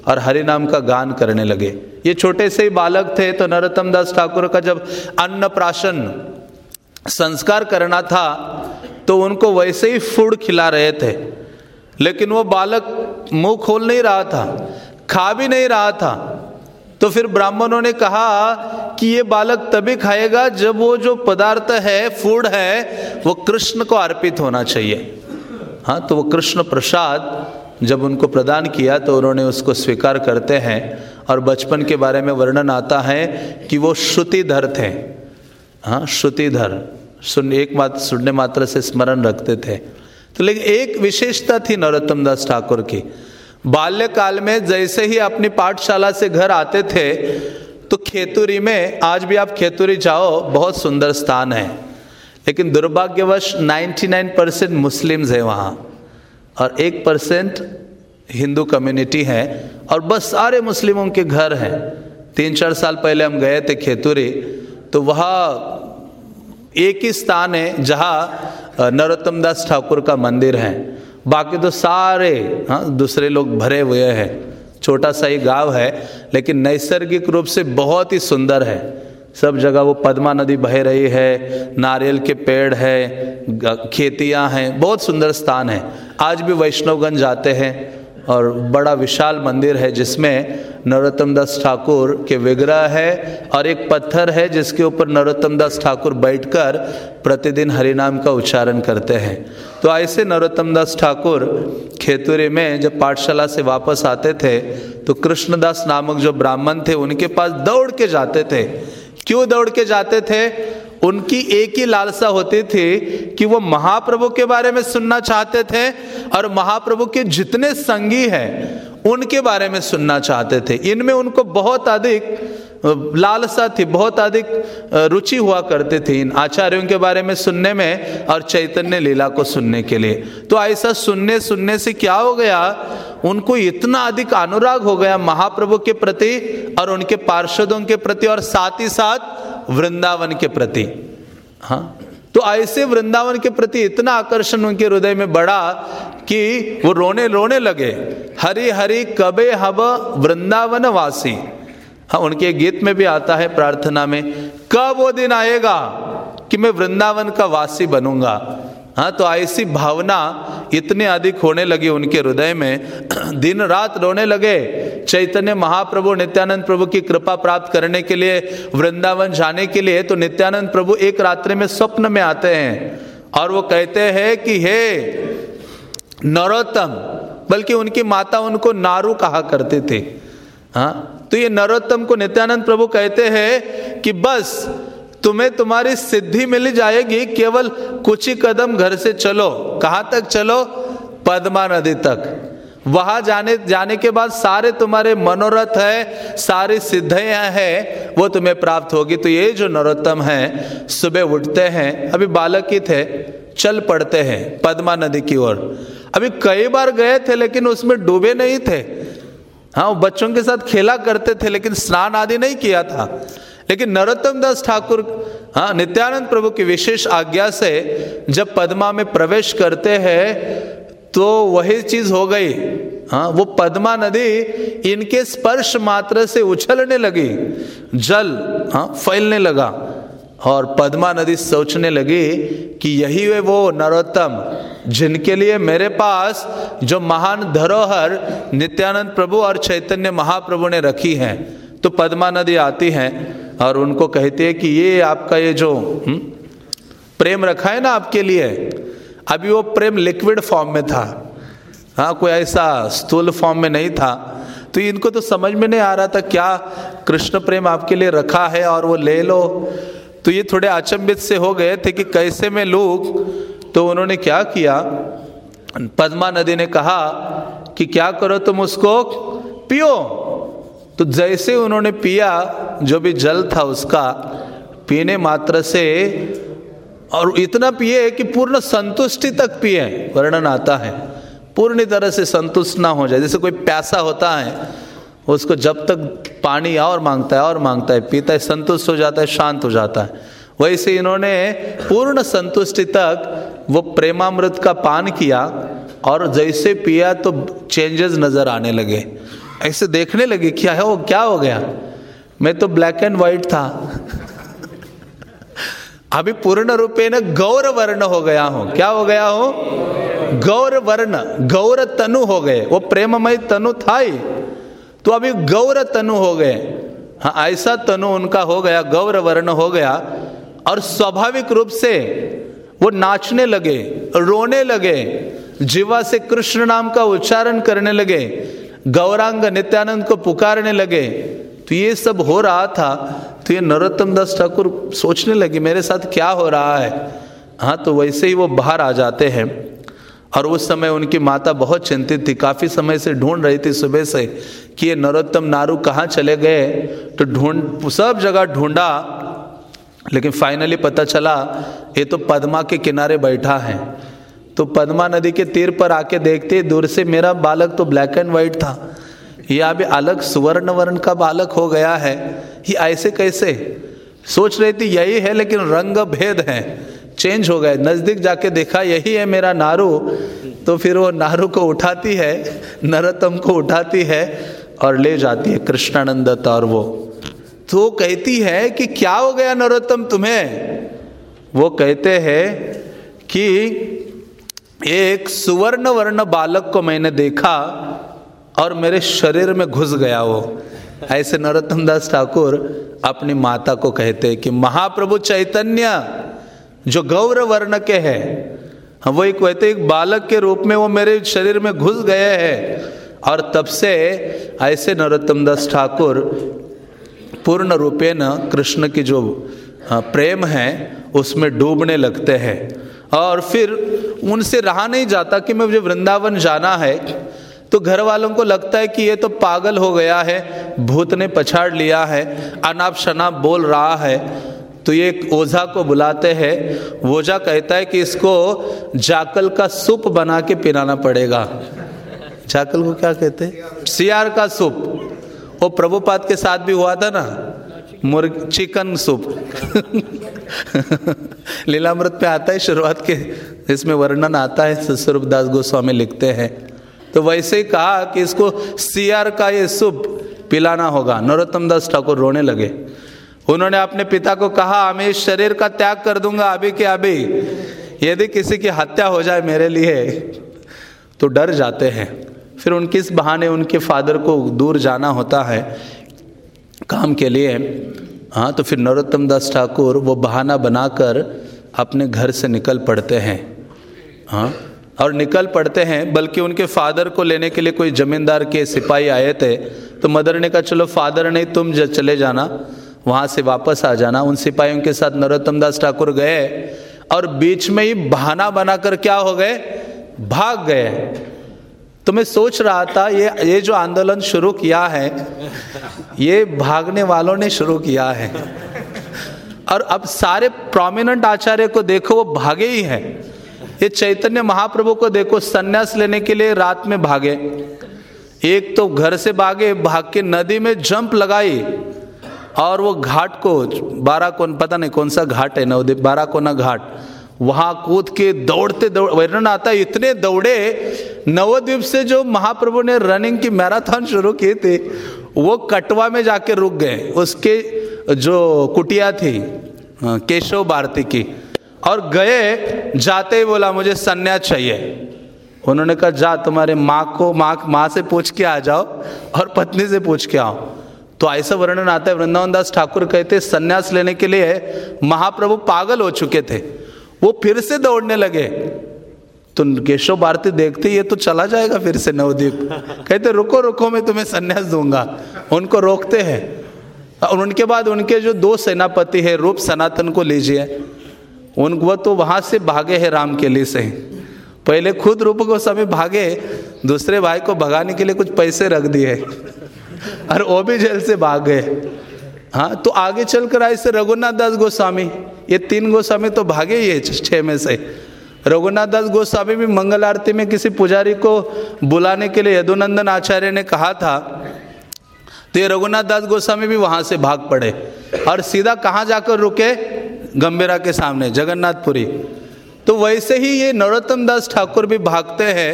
और हरि नाम का गान करने लगे। ये छोटे से ही बालक थे तो नरोत्तम दास ठाकुर का जब अन्न प्राशन संस्कार करना था तो उनको वैसे ही फ़ूड खिला रहे थे। लेकिन वो बालक मुँह खोल नहीं रहा था, खा भी नहीं रहा था। तो फिर ब्राह्मणों ने कहा कि ये बालक तभी खाएगा जब वो जो पदार्थ है, फ़ूड है, वो कृष्ण को अर्पित होना चाहिए। हाँ तो वो कृष्ण प्रसाद जब उनको प्रदान किया तो उन्होंने उसको स्वीकार करते हैं और बचपन के बारे में वर्णन आता है कि वो श्रुतिधर थे। हाँ श्रुतिधर, सुन, एक मात्र सुनने मात्र से स्मरण रखते थे। तो लेकिन एक विशेषता थी नरोत्तम दास ठाकुर की। बाल्यकाल में जैसे ही अपनी पाठशाला से घर आते थे तो खेतुरी में आज भी आप खेतुरी जाओ, बहुत सुंदर स्थान है। लेकिन दुर्भाग्यवश 99 परसेंट मुस्लिम्स है वहाँ और एक परसेंट हिंदू कम्युनिटी है और बस सारे मुस्लिमों के घर हैं। तीन चार साल पहले हम गए थे खेतुरी तो वहाँ एक ही स्थान है जहाँ नरोत्तम दास ठाकुर का मंदिर है। बाकी तो सारे हाँ दूसरे लोग भरे हुए हैं। छोटा सा ही गाँव है, लेकिन नैसर्गिक रूप से बहुत ही सुंदर है। सब जगह वो पद्मा नदी बह रही है, नारियल के पेड़ है खेतियाँ हैं, बहुत सुंदर स्थान है। आज भी वैष्णवगंज जाते हैं। और बड़ा विशाल मंदिर है जिसमें नरोत्तम दास ठाकुर के विग्रह है और एक पत्थर है जिसके ऊपर नरोत्तम दास ठाकुर बैठकर प्रतिदिन हरिनाम का उच्चारण करते हैं। तो ऐसे नरोत्तम दास ठाकुर खेतुरी में जब पाठशाला से वापस आते थे तो कृष्णदास नामक जो ब्राह्मण थे, उनके पास दौड़ के जाते थे। क्यों दौड़ के जाते थे? उनकी एक ही लालसा होती थी कि वो महाप्रभु के बारे में सुनना चाहते थे और महाप्रभु के जितने संगी हैं, उनके बारे में सुनना चाहते थे। इनमें उनको बहुत अधिक लालसा थी, बहुत अधिक रुचि हुआ करते थे इन आचार्यों के बारे में सुनने में और चैतन्य लीला को सुनने के लिए। तो ऐसा सुनने सुनने से क्या हो गया? उनको इतना अधिक अनुराग हो गया महाप्रभु के प्रति और उनके पार्षदों के प्रति और साथ ही साथ वृंदावन के प्रति। हाँ? तो ऐसे वृंदावन के प्रति इतना आकर्षण उनके हृदय में बढ़ा कि वो रोने रोने लगे। हरि हरि कबे हब वृंदावन वासी हाँ उनके गीत में भी आता है प्रार्थना में, कब वो दिन आएगा कि मैं वृंदावन का वासी बनूँगा? हाँ तो ऐसी भावना इतने अधिक होने लगी उनके हृदय में। [clears throat] दिन रात रोने लगे। चैतन्य महाप्रभु, नित्यानंद प्रभु की कृपा प्राप्त करने के लिए, वृंदावन जाने के लिए तो नित्यानंद प्रभु एक रात्रि में स्वप्न में आते हैं और वो कहते हैं कि, हे नरोत्तम, बल्कि उनकी माता उनको नारू कहा करते थे। हाँ तो ये नरोत्तम को नित्यानंद प्रभु कहते हैं कि, बस तुम्हें तुम्हारी सिद्धि मिल जाएगी, केवल कुछ ही कदम घर से चलो। कहाँ तक चलो? पद्मा नदी तक। वहाँ जाने जाने के बाद सारे तुम्हारे मनोरथ है, सारी सिद्धियाँ हैं, वो तुम्हें प्राप्त होगी। तो ये जो नरोत्तम है, सुबह उठते हैं, अभी बालक ही थे, चल पड़ते हैं पद्मा नदी की ओर। अभी कई बार गए थे, लेकिन उसमें डूबे नहीं थे। हाँ बच्चों के साथ खेला करते थे, लेकिन स्नान आदि नहीं किया था। लेकिन नरोत्तम दास ठाकुर हाँ नित्यानंद प्रभु की विशेष आज्ञा से जब पद्मा में प्रवेश करते हैं तो वही चीज़ हो गई। हाँ वो पद्मा नदी इनके स्पर्श मात्र से उछलने लगी, जल हाँ फैलने लगा और पद्मा नदी सोचने लगी कि यही है वो नरोत्तम जिनके लिए मेरे पास जो महान धरोहर नित्यानंद प्रभु और चैतन्य महाप्रभु ने रखी है। तो पद्मा नदी आती है। और उनको कहती है कि ये आपका ये जो? हम्म, प्रेम रखा है ना आपके लिए अभी वो प्रेम लिक्विड फॉर्म में था। हाँ कोई ऐसा स्थूल फॉर्म में नहीं था। तो इनको तो समझ में नहीं आ रहा था क्या कृष्ण प्रेम आपके लिए रखा है और वो ले लो। तो ये थोड़े अचंबित से हो गए थे कि कैसे में लोग तो उन्होंने क्या किया? पद्मा नदी ने कहा कि क्या करो तुम उसको? पियो। तो जैसे उन्होंने पिया, जो भी जल था उसका, पीने मात्र से, और इतना पिए कि पूर्ण संतुष्टि तक पिए, वर्णन आता है। पूर्ण तरह से संतुष्ट ना हो जाए, जैसे कोई प्यासा होता है, उसको जब तक पानी और माँगता है, और माँगता है, पीता है, संतुष्ट हो जाता है, शांत हो जाता है। वैसे इन्होंने पूर्ण संतुष्टि तक वो प्रेमामृत का पान किया, और जैसे पिया तो चेंजेस नज़र आने लगे। ऐसे देखने लगे, क्या है वो क्या हो गया? मैं तो ब्लैक एंड व्हाइट था। अभी पूर्ण रूपे न गौर वर्ण हो गया हूँ। क्या हो गया हूँ? गौर वर्ण गौर तनु हो गए। वो प्रेममय तनु था ही। तो अभी गौर तनु हो गए। हाँ ऐसा तनु उनका हो गया गौर वर्ण हो गया। और स्वाभाविक रूप से वो नाचने लगे, रोने लगे, जीवा से कृष्ण नाम का उच्चारण करने लगे। गौरांग नित्यानंद को पुकारने लगे। तो ये सब हो रहा था तो ये नरोत्तम दास ठाकुर सोचने लगे, मेरे साथ क्या हो रहा है? हाँ तो वैसे ही वो बाहर आ जाते हैं। और उस समय उनकी माता बहुत चिंतित थी, काफ़ी समय से ढूंढ रही थी सुबह से कि ये नरोत्तम नारू कहाँ चले गए। तो ढूंढ, सब जगह ढूंढा, लेकिन फाइनली पता चला, ये तो पद्मा के किनारे बैठा है। तो पद्मा नदी के तीर पर आके देखते दूर से मेरा बालक तो ब्लैक एंड व्हाइट था। ये अभी अलग सुवर्ण वर्ण का बालक हो गया है। ये ऐसे कैसे? सोच रही थी यही है, लेकिन रंग भेद है। चेंज हो गए। नज़दीक जाके देखा, यही है मेरा नारू। तो फिर वो नारू को उठाती है, नरोत्तम को उठाती है और ले जाती है कृष्णानंद और वो। तो कहती है कि क्या हो गया नरोत्तम तुम्हें? वो कहते हैं कि एक सुवर्ण वर्ण बालक को मैंने देखा और मेरे शरीर में घुस गया वो। ऐसे नरोत्तम दास ठाकुर अपनी माता को कहते हैं कि महाप्रभु चैतन्य, जो गौर वर्ण के है, वो एक कहते एक बालक के रूप में वो मेरे शरीर में घुस गए हैं। और तब से ऐसे नरोत्तम दास ठाकुर पूर्ण रूपे न कृष्ण की जो प्रेम है, उसमें डूबने लगते हैं। और फिर उनसे रहा नहीं जाता कि मुझे वृंदावन जाना है। तो घर वालों को लगता है कि ये तो पागल हो गया है, भूत ने पछाड़ लिया है अनाप शनाप बोल रहा है। तो ये ओझा को बुलाते हैं। ओझा कहता है कि इसको जाकल का सूप बना के पिलाना पड़ेगा। जाकल को क्या कहते हैं? सियार का सूप। वो प्रभुपाद के साथ भी हुआ था ना? मुर्ग चिकन सूप लीलामृत पे आता है शुरुआत के, इसमें वर्णन आता है स्वरूपदास गोस्वामी लिखते हैं। तो वैसे ही कहा कि इसको सियार का ये सूप पिलाना होगा। नरोत्तम दास ठाकुर रोने लगे। उन्होंने अपने पिता को कहा, मैं इस शरीर का त्याग कर दूँगा अभी के अभी। यदि किसी की हत्या हो जाए मेरे लिए तो डर जाते हैं। फिर उनके इस बहाने उनके फादर को दूर जाना होता है। काम के लिए हाँ तो फिर नरोत्तम दास ठाकुर वो बहाना बनाकर अपने घर से निकल पड़ते हैं हाँ और निकल पड़ते हैं, बल्कि उनके फादर को लेने के लिए कोई जमींदार के सिपाही आए थे तो मदर ने कहा, चलो, फादर नहीं, तुम चले जाना, वहाँ से वापस आ जाना। उन सिपाहियों के साथ नरोत्तम दास ठाकुर गए, और बीच में ही बहाना बनाकर क्या हो गए? भाग गए। तो मैं सोच रहा था, ये ये जो आंदोलन शुरू किया है, ये भागने वालों ने शुरू किया है। और अब सारे प्रोमिनेंट आचार्य को देखो, वो भागे ही हैं। ये चैतन्य महाप्रभु को देखो, सन्यास लेने के लिए रात में भागे। एक तो घर से भागे, भाग के नदी में जंप लगाई, और वो घाट को बारह कौन पता नहीं कौन सा घाट है, नवदीप बारह कोना घाट वहाँ कूद के दौड़ते दौड़, वर्णन आता है, इतने दौड़े, नवद्वीप से जो महाप्रभु ने रनिंग की मैराथन शुरू की थी, वो कटवा में जाके रुक गए। उसके जो कुटिया थी केशव भारती की, और गए, जाते ही बोला, मुझे संन्यास चाहिए। उन्होंने कहा, जा, तुम्हारे माँ को, माँ माँ से पूछ के आ जाओ और पत्नी से पूछ के आओ। तो ऐसा वर्णन आता है, वृंदावन दास ठाकुर कहते, संन्यास लेने के लिए महाप्रभु पागल हो चुके थे। वो फिर से दौड़ने लगे। तो केशव भारती देखते ये तो चला जाएगा फिर से नवदीप। कहते, रुको रुको, मैं तुम्हें संन्यास दूँगा। उनको रोकते हैं। और उनके बाद उनके जो दो सेनापति है, रूप सनातन को लीजिए। उन, वो तो वहाँ से भागे हैं राम के लिए से। पहले खुद रूप को गोस्वामी भागे, दूसरे भाई को भगाने के लिए कुछ पैसे रख दिए। और वो भी जेल से भाग गए। हाँ तो आगे चलकर आए से रघुनाथ दास गोस्वामी। ये तीन गोस्वामी तो भागे ही है छह में से। रघुनाथ दास गोस्वामी भी मंगल आरती में किसी पुजारी को बुलाने के लिए यदुनंदन आचार्य ने कहा था तो ये रघुनाथ दास गोस्वामी भी वहाँ से भाग पड़े और सीधा कहाँ जाकर रुके? गंभीरा के सामने, जगन्नाथपुरी। तो वैसे ही ये नरोत्तम दास ठाकुर भी भागते हैं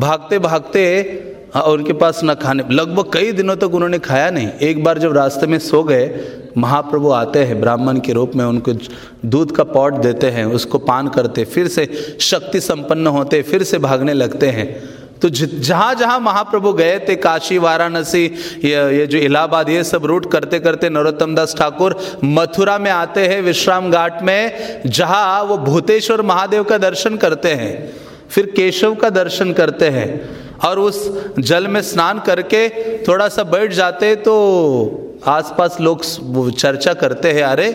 भागते भागते हाँ उनके पास न खाने, लगभग कई दिनों तक उन्होंने खाया नहीं। एक बार जब रास्ते में सो गए, महाप्रभु आते हैं ब्राह्मण के रूप में, उनको दूध का पॉट देते हैं, उसको पान करते, फिर से शक्ति संपन्न होते, फिर से भागने लगते हैं। तो जहाँ जहाँ महाप्रभु गए थे, काशी, वाराणसी, ये ये जो इलाहाबाद, ये सब रूट करते करते नरोत्तम दास ठाकुर मथुरा में आते हैं, विश्राम घाट में, जहाँ वो भूतेश्वर महादेव का दर्शन करते हैं। फिर केशव का दर्शन करते हैं और उस जल में स्नान करके थोड़ा सा बैठ जाते तो आसपास लोग चर्चा करते हैं, अरे,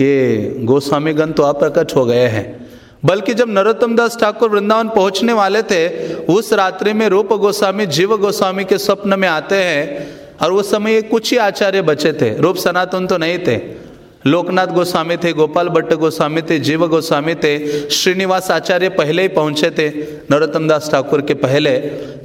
ये गोस्वामीगण तो अप्रकट हो गए हैं। बल्कि जब नरोत्तम दास ठाकुर वृंदावन पहुँचने वाले थे, उस रात्रि में रूप गोस्वामी, जीव गोस्वामी के स्वप्न में आते हैं और उस समय ये कुछ ही आचार्य बचे थे। रूप सनातन तो नहीं थे। लोकनाथ गोस्वामी थे, गोपाल भट्ट गोस्वामी थे, जीव गोस्वामी थे, श्रीनिवास आचार्य पहले ही पहुँचे थे, नरोत्तम दास ठाकुर के पहले।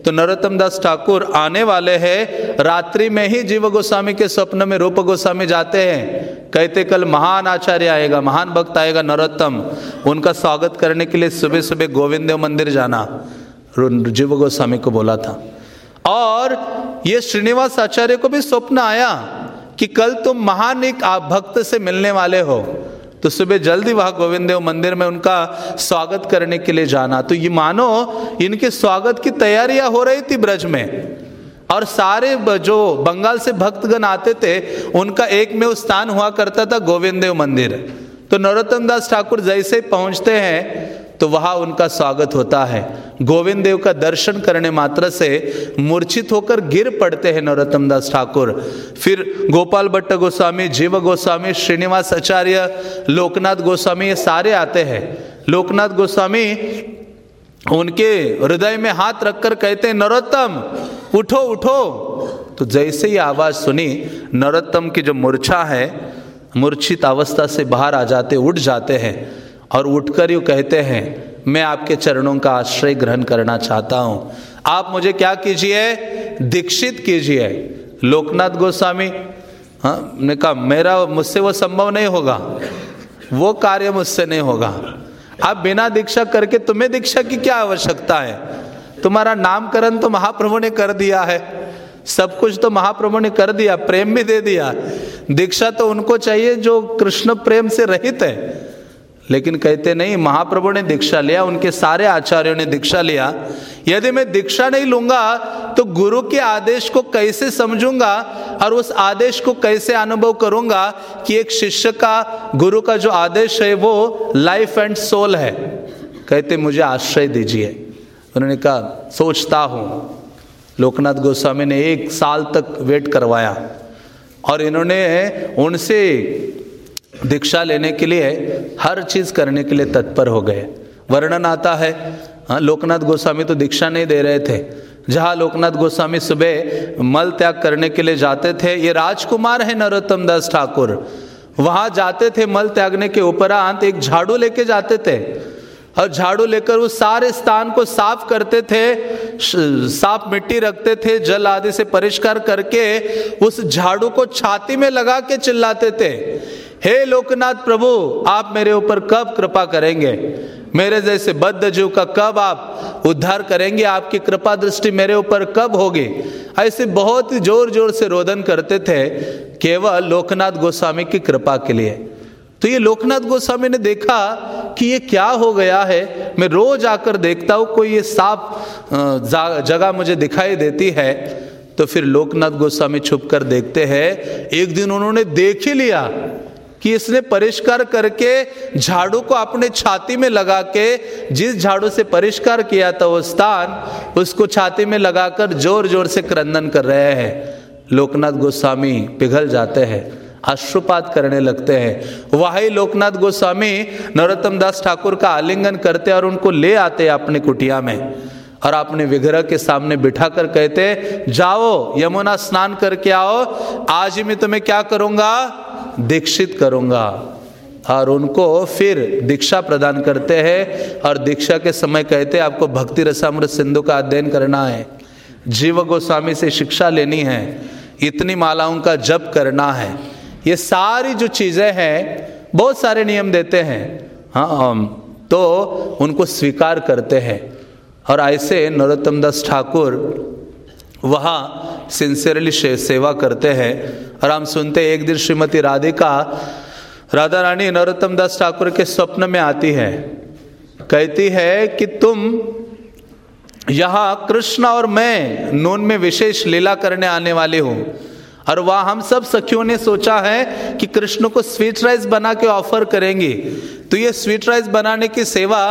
तो नरोत्तम दास ठाकुर आने वाले हैं, रात्रि में ही जीव गोस्वामी के स्वप्न में रूप गोस्वामी जाते हैं। कहते कल महान आचार्य आएगा, महान भक्त आएगा नरोत्तम। उनका स्वागत करने के लिए सुबह सुबह गोविंद मंदिर जाना, जीव गोस्वामी को बोला था। और ये श्रीनिवास आचार्य को भी स्वप्न आया। कि कल तुम महान एक भक्त से मिलने वाले हो तो सुबह जल्दी वहाँ गोविंद देव मंदिर में उनका स्वागत करने के लिए जाना। तो ये मानो, इनके स्वागत की तैयारियाँ हो रही थी ब्रज में, और सारे जो बंगाल से भक्तगण आते थे, उनका एक में स्थान हुआ करता था गोविंद देव मंदिर। तो नरोत्तम दास ठाकुर जैसे पहुँचते हैं तो वहाँ उनका स्वागत होता है। गोविंद देव का दर्शन करने मात्र से मूर्छित होकर गिर पड़ते हैं नरोत्तम दास ठाकुर। फिर गोपाल भट्ट गोस्वामी, जीव गोस्वामी, श्रीनिवास आचार्य, लोकनाथ गोस्वामी ये सारे आते हैं। लोकनाथ गोस्वामी उनके हृदय में हाथ रखकर कहते हैं, नरोत्तम, उठो उठो। तो जैसे ही आवाज़ सुनी, नरोत्तम की जो मूर्छा है, मूर्छित अवस्था से बाहर आ जाते, उठ जाते हैं। और उठकर यू कहते हैं, मैं आपके चरणों का आश्रय ग्रहण करना चाहता हूँ। आप मुझे क्या कीजिए? दीक्षित कीजिए। लोकनाथ गोस्वामी हाँ ने कहा, मेरा मुझसे वो संभव नहीं होगा। वो कार्य मुझसे नहीं होगा। आप बिना दीक्षा करके तुम्हें दीक्षा की क्या आवश्यकता है? तुम्हारा नामकरण तो महाप्रभु ने कर दिया है। सब कुछ तो महाप्रभु ने कर दिया, प्रेम भी दे दिया। दीक्षा तो उनको चाहिए जो कृष्ण प्रेम से रहित है। लेकिन कहते नहीं, महाप्रभु ने दीक्षा लिया, उनके सारे आचार्यों ने दीक्षा लिया। यदि मैं दीक्षा नहीं लूँगा तो गुरु के आदेश को कैसे समझूँगा और उस आदेश को कैसे अनुभव करूँगा कि एक शिष्य का, गुरु का जो आदेश है, वो लाइफ एंड सोल है? कहते, मुझे आश्रय दीजिए। उन्होंने कहा, सोचता हूँ। लोकनाथ गोस्वामी ने एक साल तक वेट करवाया और इन्होंने उनसे दीक्षा लेने के लिए, हर चीज़ करने के लिए तत्पर हो गए। वर्णन आता है हाँ लोकनाथ गोस्वामी तो दीक्षा नहीं दे रहे थे। जहाँ लोकनाथ गोस्वामी सुबह मल त्याग करने के लिए जाते थे, ये राजकुमार है नरोत्तम दास ठाकुर। वहाँ जाते थे मल त्यागने के उपरांत एक झाड़ू लेके जाते थे। और झाड़ू लेकर उस सारे स्थान को साफ़ करते थे साफ़ मिट्टी रखते थे, जल आदि से परिष्कार करके उस झाड़ू को छाती में लगा के चिल्लाते थे। हे लोकनाथ प्रभु, आप मेरे ऊपर कब कृपा करेंगे? मेरे जैसे बद्ध जीव का कब आप उद्धार करेंगे? आपकी कृपा दृष्टि मेरे ऊपर कब होगी? ऐसे बहुत ज़ोर ज़ोर से रोदन करते थे, केवल लोकनाथ गोस्वामी की कृपा के लिए। तो ये लोकनाथ गोस्वामी ने देखा कि ये क्या हो गया है। मैं रोज आकर देखता हूँ, कोई ये साफ़ जगह मुझे दिखाई देती है। तो फिर लोकनाथ गोस्वामी छुप कर देखते हैं। एक दिन उन्होंने देख ही लिया कि इसने परिष्कार करके झाड़ू को अपने छाती में लगा के, जिस झाड़ू से परिष्कार किया था वो स्थान, उसको छाती में लगाकर ज़ोर ज़ोर से क्रंदन कर रहे हैं। लोकनाथ गोस्वामी पिघल जाते हैं। अश्रुपात करने लगते हैं। वही लोकनाथ गोस्वामी नरोत्तम दास ठाकुर का आलिंगन करते और उनको ले आते अपने कुटिया में और अपने विग्रह के सामने बिठा कर कहते, जाओ, यमुना स्नान करके आओ, आज मैं तुम्हें क्या करूँगा? दीक्षित करूँगा। और उनको फिर दीक्षा प्रदान करते हैं और दीक्षा के समय कहते, आपको भक्ति रसामृत सिंधु का अध्ययन करना है। जीव गोस्वामी से शिक्षा लेनी है। इतनी मालाओं का जप करना है। ये सारी जो चीज़ें हैं, बहुत सारे नियम देते हैं। हाँ तो उनको स्वीकार करते हैं। और ऐसे नरोत्तम दास ठाकुर वहाँ सिंसियरली सेवा करते हैं। और हम सुनते एक दिन श्रीमती राधिका राधा रानी नरोत्तम दास ठाकुर के स्वप्न में आती है। कहती है कि तुम यहाँ कृष्ण और मैं नून में विशेष लीला करने आने वाले हूँ। और वह हम सब सखियों ने सोचा है कि कृष्ण को स्वीट राइस बना के ऑफ़र करेंगे। तो ये स्वीट राइस बनाने की सेवा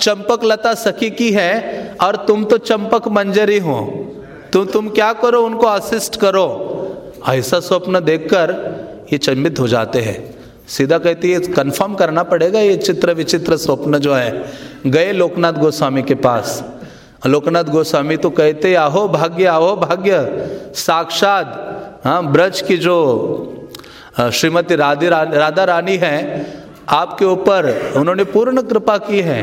चंपक लता सखी की है और तुम तो चंपक मंजरी हो। तो तुम क्या करो? उनको असिस्ट करो। ऐसा स्वप्न देखकर ये चंबित हो जाते हैं। सीधा कहती है कंफर्म करना पड़ेगा ये चित्र विचित्र स्वप्न जो है। गए लोकनाथ गोस्वामी के पास। लोकनाथ गोस्वामी तो कहते, आहो भाग्य आहो भाग्य। साक्षात हाँ ब्रज की जो श्रीमती राधे रा, राधा रानी है आपके ऊपर उन्होंने पूर्ण कृपा की है।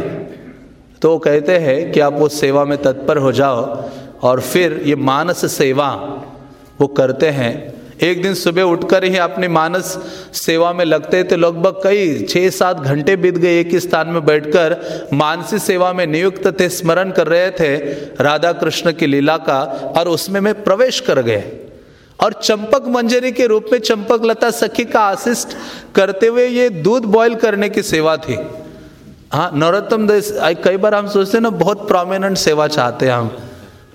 तो कहते हैं कि आप वो सेवा में तत्पर हो जाओ और फिर ये मानस सेवा वो करते हैं। एक दिन सुबह उठकर ही अपने मानस सेवा में लगते थे लगभग कई छः सात घंटे बीत गए एक ही स्थान में बैठकर मानसी सेवा में नियुक्त थे स्मरण कर रहे थे राधा कृष्ण की लीला का और उसमें मैं प्रवेश कर गए और चंपक मंजरी के रूप में चंपक लता सखी का असिस्ट करते हुए ये दूध बॉईल करने की सेवा थी। हाँ नरोत्तम कई बार हम सोचते हैं ना, बहुत प्रोमिनेंट सेवा चाहते हैं हम।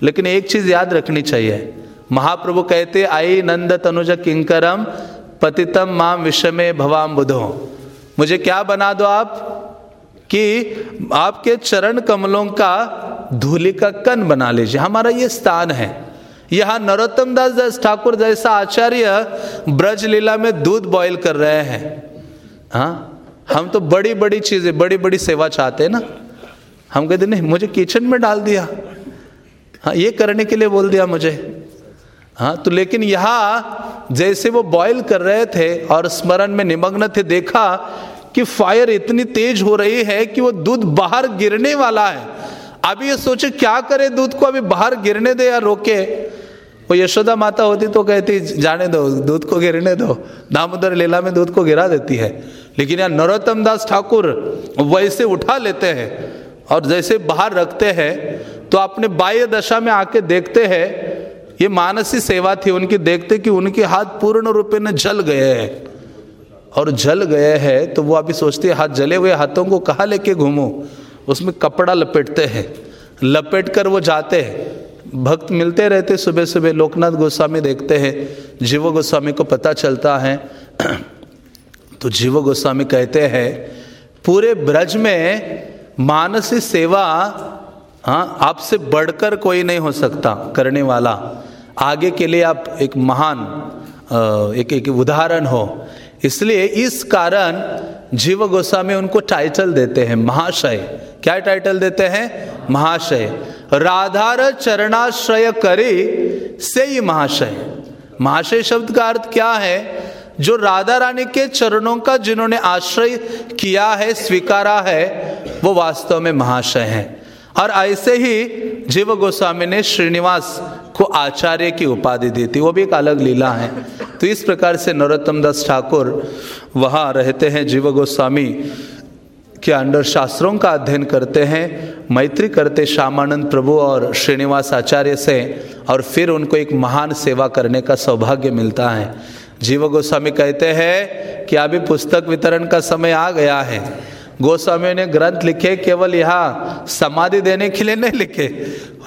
लेकिन एक चीज़ याद रखनी चाहिए। महाप्रभु कहते, आई नंद तनुज किंकरम, पतितम माम विषमे भवाम बुधो। मुझे क्या बना दो आप? कि आपके चरण कमलों का धूलि का कन बना लीजिए। हमारा ये स्थान है। यहाँ नरोत्तम दास दास ठाकुर जैसा आचार्य ब्रज लीला में दूध बॉईल कर रहे हैं। हाँ? हम तो बड़ी बड़ी चीज़ें, बड़ी बड़ी सेवा चाहते हैं ना। हम कहते, नहीं, मुझे किचन में डाल दिया। हाँ ये करने के लिए बोल दिया मुझे। हाँ तो लेकिन यहाँ जैसे वो बॉईल कर रहे थे और स्मरण में निमग्न थे, देखा कि फायर इतनी तेज हो रही है कि वो दूध बाहर गिरने वाला है। अभी ये सोचे क्या करे दूध को, अभी बाहर गिरने दे या रोके। वो यशोदा माता होती तो कहती, जाने दो, दूध को गिरने दो। दामोदर लीला में दूध को गिरा देती है। लेकिन यहाँ नरोत्तम दास ठाकुर वैसे उठा लेते हैं और जैसे बाहर रखते हैं तो अपने बाह्य दशा में आके देखते हैं, ये मानसी सेवा थी उनकी, देखते कि उनके हाथ पूर्ण रूप में जल गए हैं। और जल गए हैं तो वो अभी सोचते हाथ जले हुए हाथों को कहाँ लेके घूमो? उसमें कपड़ा लपेटते हैं। लपेट कर वो जाते हैं। भक्त मिलते रहते सुबह सुबह। लोकनाथ गोस्वामी देखते हैं। जीव गोस्वामी को पता चलता है। [clears throat] तो जीव गोस्वामी कहते हैं, पूरे ब्रज में मानसी सेवा हाँ आपसे बढ़कर कोई नहीं हो सकता करने वाला। आगे के लिए आप एक महान एक एक उदाहरण हो। इसलिए इस कारण जीव गोस्वामी उनको टाइटल देते हैं, महाशय। क्या टाइटल देते हैं? महाशय। राधार चरणाश्रय करे से ही महाशय। महाशय शब्द का अर्थ क्या है? जो राधा रानी के चरणों का जिन्होंने आश्रय किया है, स्वीकारा है, वो वास्तव में महाशय हैं। और ऐसे ही जीव गोस्वामी ने श्रीनिवास को आचार्य की उपाधि दी थी। वो भी एक अलग लीला है। तो इस प्रकार से नरोत्तम दास ठाकुर वहाँ रहते हैं। जीव गोस्वामी के अंडर शास्त्रों का अध्ययन करते हैं, मैत्री करते श्यामानंद प्रभु और श्रीनिवास आचार्य से, और फिर उनको एक महान सेवा करने का सौभाग्य मिलता है। जीव गोस्वामी कहते हैं कि अभी पुस्तक वितरण का समय आ गया है। गोस्वामी ने ग्रंथ लिखे, केवल यहाँ समाधि देने के लिए नहीं लिखे।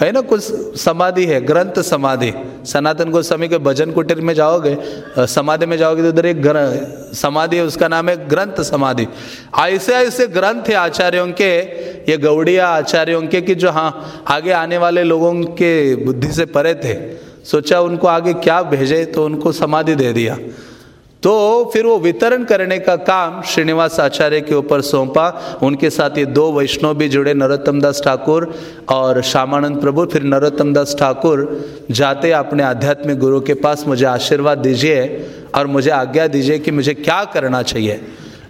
है ना, कुछ समाधि है, ग्रंथ समाधि। सनातन गोस्वामी के भजन कुटीर में जाओगे समाधि में जाओगे तो उधर एक समाधि है, उसका नाम है ग्रंथ समाधि। ऐसे ऐसे ग्रंथ है आचार्यों के, ये गौड़िया आचार्यों के कि जो हाँ आगे आने वाले लोगों के बुद्धि से परे थे। सोचा उनको आगे क्या भेजे तो उनको समाधि दे दिया। तो फिर वो वितरण करने का काम श्रीनिवास आचार्य के ऊपर सौंपा। उनके साथ ये दो वैष्णव भी जुड़े, नरोत्तम दास ठाकुर और श्यामानंद प्रभु। फिर नरोत्तम दास ठाकुर जाते अपने आध्यात्मिक गुरु के पास, मुझे आशीर्वाद दीजिए और मुझे आज्ञा दीजिए कि मुझे क्या करना चाहिए।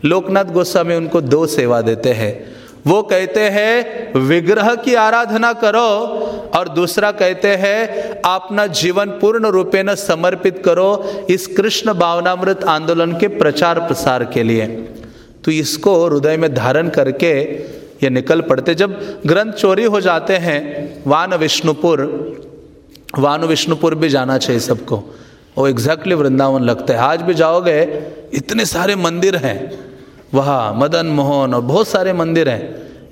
लोकनाथ गोस्वामी उनको दो सेवा देते हैं। वो कहते हैं, विग्रह की आराधना करो। और दूसरा कहते हैं, अपना जीवन पूर्ण रूपे न समर्पित करो इस कृष्ण भावनामृत आंदोलन के प्रचार प्रसार के लिए। तो इसको हृदय में धारण करके ये निकल पड़ते। जब ग्रंथ चोरी हो जाते हैं, वान विष्णुपुर वान विष्णुपुर भी जाना चाहिए सबको। वो एग्जैक्टली वृंदावन लगता है। आज भी जाओगे, इतने सारे मंदिर हैं वहाँ मदन मोहन और बहुत सारे मंदिर हैं।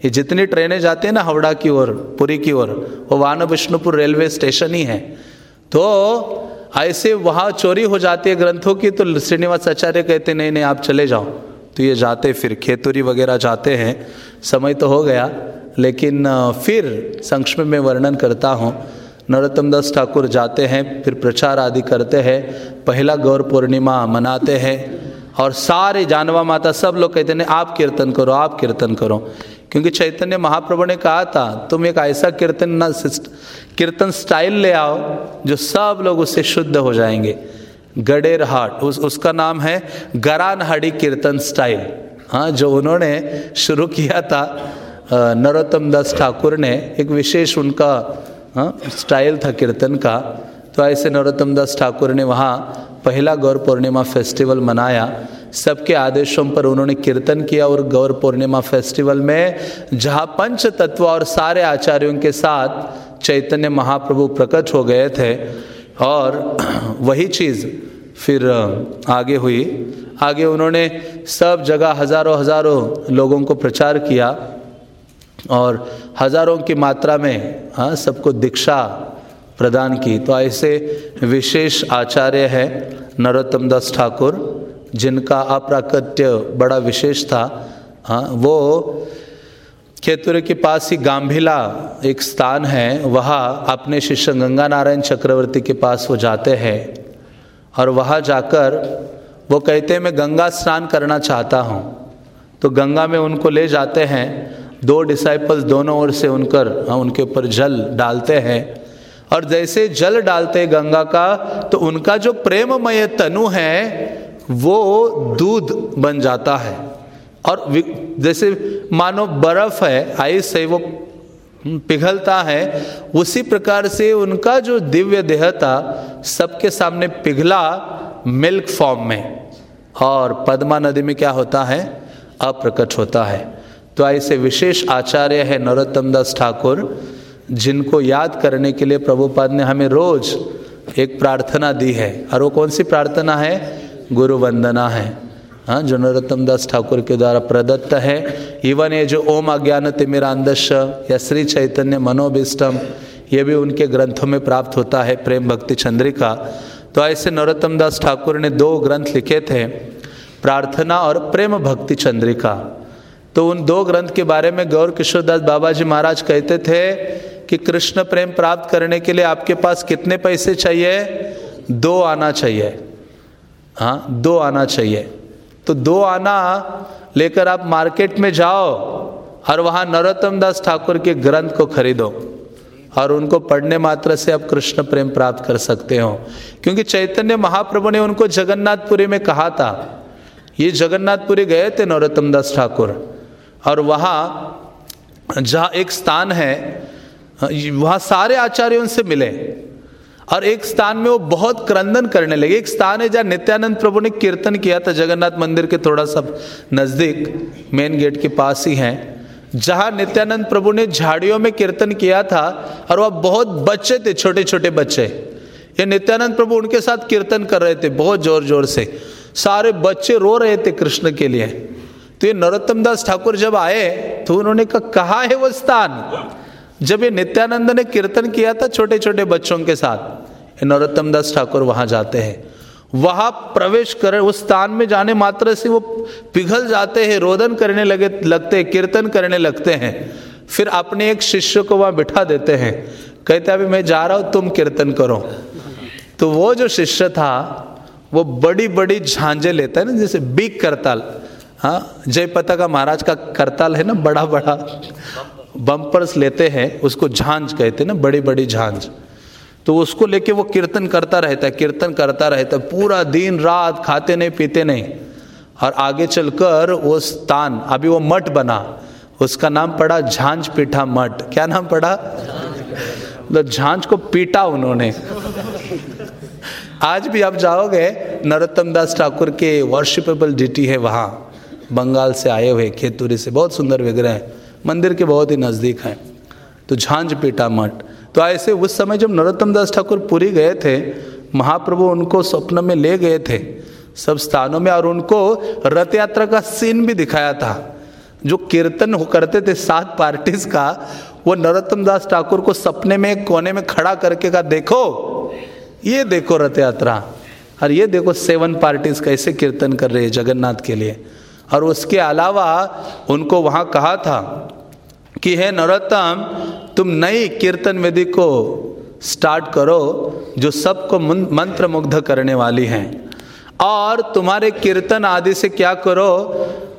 ये जितनी ट्रेनें जाती हैं ना हावड़ा की ओर, पुरी की ओर, वो वान विष्णुपुर रेलवे स्टेशन ही है। तो ऐसे वहाँ चोरी हो जाती है ग्रंथों की तो श्रीनिवास आचार्य कहते, नहीं नहीं, आप चले जाओ। तो ये जाते फिर, खेतुरी वगैरह जाते हैं। समय तो हो गया, लेकिन फिर संक्षिप्त में वर्णन करता हूँ। नरोत्तम दास ठाकुर जाते हैं, फिर प्रचार आदि करते हैं। पहला गौर पूर्णिमा मनाते हैं। और सारे जानवा माता सब लोग कहते हैं आप कीर्तन करो, आप कीर्तन करो। क्योंकि चैतन्य महाप्रभु ने कहा था, तुम एक ऐसा कीर्तन ना कीर्तन स्टाइल ले आओ, जो सब लोग उससे शुद्ध हो जाएँगे। गडेर हाट, उस, उसका नाम है गरानहाड़ी कीर्तन स्टाइल। हाँ जो उन्होंने शुरू किया था नरोत्तम दास ठाकुर ने, एक विशेष उनका हाँ स्टाइल था कीर्तन का। तो ऐसे नरोत्तम दास ठाकुर ने वहाँ पहला गौर पूर्णिमा फेस्टिवल मनाया। सबके आदेशों पर उन्होंने कीर्तन किया और गौर पूर्णिमा फेस्टिवल में जहाँ पंच तत्व और सारे आचार्यों के साथ चैतन्य महाप्रभु प्रकट हो गए थे। और वही चीज़ फिर आगे हुई। आगे उन्होंने सब जगह हज़ारों हज़ारों लोगों को प्रचार किया और हज़ारों की मात्रा में हाँ सबको दीक्षा प्रदान की। तो ऐसे विशेष आचार्य है नरोत्तम दास ठाकुर जिनका अप्राकट्य बड़ा विशेष था। हाँ वो खेतुरे के पास ही गांभिला एक स्थान है वहाँ अपने शिष्य गंगा नारायण चक्रवर्ती के पास वो जाते हैं। और वहाँ जाकर वो कहते हैं मैं गंगा स्नान करना चाहता हूँ। तो गंगा में उनको ले जाते हैं। दो डिसाइपल्स दोनों ओर से उनकर हाँ, उनके ऊपर जल डालते हैं। और जैसे जल डालते गंगा का तो उनका जो प्रेममय तनु है, वो दूध बन जाता है। और जैसे मानो बर्फ़ है, आइस है, वो पिघलता है, उसी प्रकार से उनका जो दिव्य देह था, सबके सामने पिघला मिल्क फॉर्म में। और पद्मा नदी में क्या होता है? अप्रकट होता है। तो ऐसे विशेष आचार्य है नरोत्तम दास ठाकुर जिनको याद करने के लिए प्रभुपाद ने हमें रोज एक प्रार्थना दी है। और वो कौन सी प्रार्थना है? गुरु वंदना है। हाँ जो नरोत्तम दास ठाकुर के द्वारा प्रदत्त है। इवन ये जो ओम अज्ञान तिमिरांदश या श्री चैतन्य मनोभिष्टम, ये भी उनके ग्रंथों में प्राप्त होता है, प्रेम भक्ति चंद्रिका। तो ऐसे नरोत्तम दास ठाकुर ने दो ग्रंथ लिखे थे, प्रार्थना और प्रेम भक्ति चंद्रिका। तो उन दो ग्रंथ के बारे में गौर किशोरदास बाबा जी महाराज कहते थे कि कृष्ण प्रेम प्राप्त करने के लिए आपके पास कितने पैसे चाहिए? दो आना चाहिए। हाँ दो आना चाहिए। तो दो आना लेकर आप मार्केट में जाओ और वहाँ नरोत्तम दास ठाकुर के ग्रंथ को खरीदो और उनको पढ़ने मात्र से आप कृष्ण प्रेम प्राप्त कर सकते हो। क्योंकि चैतन्य महाप्रभु ने उनको जगन्नाथपुरी में कहा था, ये जगन्नाथपुरी गए थे नरोत्तम दास ठाकुर और वहाँ जहाँ एक स्थान है वहाँ सारे आचार्य उनसे मिले। और एक स्थान में वो बहुत क्रंदन करने लगे। एक स्थान है जहाँ नित्यानंद प्रभु ने कीर्तन किया था जगन्नाथ मंदिर के थोड़ा सा नज़दीक, मेन गेट के पास ही है, जहाँ नित्यानंद प्रभु ने झाड़ियों में कीर्तन किया था और वह बहुत बच्चे थे छोटे छोटे बच्चे। ये नित्यानंद प्रभु उनके साथ कीर्तन कर रहे थे, बहुत ज़ोर ज़ोर से। सारे बच्चे रो रहे थे कृष्ण के लिए। तो ये नरोत्तम दास ठाकुर जब आए तो उन्होंने कहा है वो स्थान? जब ये नित्यानंद ने कीर्तन किया था छोटे छोटे बच्चों के साथ नरोत्तम दास ठाकुर वहाँ जाते हैं। वहाँ प्रवेश कर, उस स्थान में जाने मात्र से वो पिघल जाते हैं, रोदन करने लगे, लगते, कीर्तन करने लगते हैं। फिर अपने एक शिष्य को वहाँ बिठा देते हैं। कहते अभी मैं जा रहा हूँ, तुम कीर्तन करो। तो वो जो शिष्य था, वो बड़ी बड़ी झांझे लेता है ना, जैसे बिग करताल। हाँ जय पता का महाराज का करताल है ना बड़ा बड़ा बम्पर्स लेते हैं, उसको झांझ कहते हैं ना बड़ी बड़ी झांझ। तो उसको लेके वो कीर्तन करता रहता है, कीर्तन करता रहता है, पूरा दिन रात खाते नहीं, पीते नहीं। और आगे चलकर वो स्थान, अभी वो मठ बना, उसका नाम पड़ा झांझ पीठा मठ। क्या नाम पड़ा? तो झांझ को पीटा उन्होंने। आज भी आप जाओगे, नरोत्तम दास ठाकुर के वर्शिपेबल डिटी है वहाँ, बंगाल से आए हुए, खेतुरी से, बहुत सुंदर विग्रह है। मंदिर के बहुत ही नज़दीक हैं। तो झांझ पीटा मठ। तो ऐसे उस समय जब नरोत्तम दास ठाकुर पुरी गए थे, महाप्रभु उनको स्वप्न में ले गए थे। सब स्थानों में और उनको रथ यात्रा का सीन भी दिखाया था। जो कीर्तन करते थे सात पार्टीज़ का, वो नरोत्तम दास ठाकुर को सपने में, कोने में खड़ा करके का देखो, ये देखो रथ यात्रा। और ये देखो सेवन पार्टीज़ कैसे कीर्तन कर रहे हैं जगन्नाथ के लिए। और उसके अलावा उनको वहाँ कहा था कि, हे नरोत्तम, तुम नई कीर्तन विधि को स्टार्ट करो, जो सबको मंत्र मुग्ध करने वाली हैं। और तुम्हारे कीर्तन आदि से क्या करो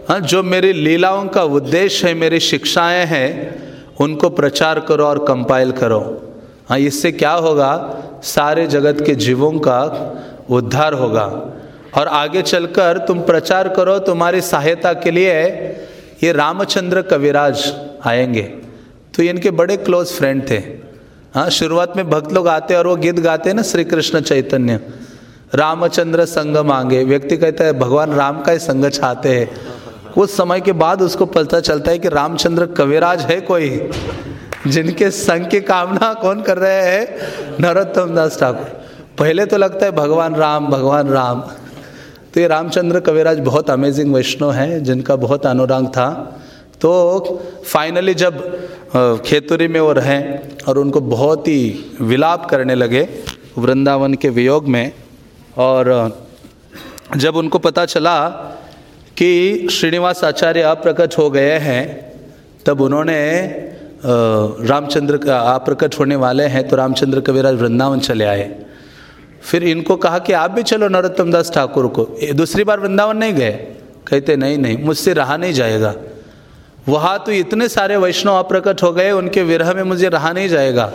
हाँ जो मेरी लीलाओं का उद्देश्य है, मेरी शिक्षाएँ हैं, उनको प्रचार करो और कंपाइल करो। हाँ इससे क्या होगा, सारे जगत के जीवों का उद्धार होगा। और आगे चलकर तुम प्रचार करो, तुम्हारी सहायता के लिए ये रामचंद्र कविराज आएँगे। तो ये इनके बड़े क्लोज फ्रेंड थे। हाँ शुरुआत में भक्त लोग आते और वो गीत गाते हैं ना श्री कृष्ण चैतन्य। रामचंद्र संग मांगे व्यक्ति कहता है, भगवान राम का ही संग चाहते हैं। उस समय के बाद उसको पता चलता है कि रामचंद्र कविराज है कोई। जिनके संग की कामना कौन कर रहे हैं? नरोत्तम दास ठाकुर। पहले तो लगता है, भगवान राम भगवान राम। तो ये रामचंद्र कविराज बहुत अमेजिंग वैष्णव हैं, जिनका बहुत अनुराग था। तो फाइनली जब खेतुरी में वो रहे और उनको बहुत ही विलाप करने लगे वृंदावन के वियोग में और जब उनको पता चला कि श्रीनिवास आचार्य अप्रकट हो गए हैं, तब उन्होंने रामचंद्र का, अप्रकट होने वाले हैं तो रामचंद्र कविराज वृंदावन चले आए। फिर इनको कहा कि आप भी चलो नरोत्तम दास ठाकुर को। दूसरी बार वृंदावन नहीं गए। कहते, नहीं नहीं, मुझसे रहा नहीं जाएगा। वहाँ तो इतने सारे वैष्णव अप्रकट हो गए, उनके विरह में मुझे रहा नहीं जाएगा।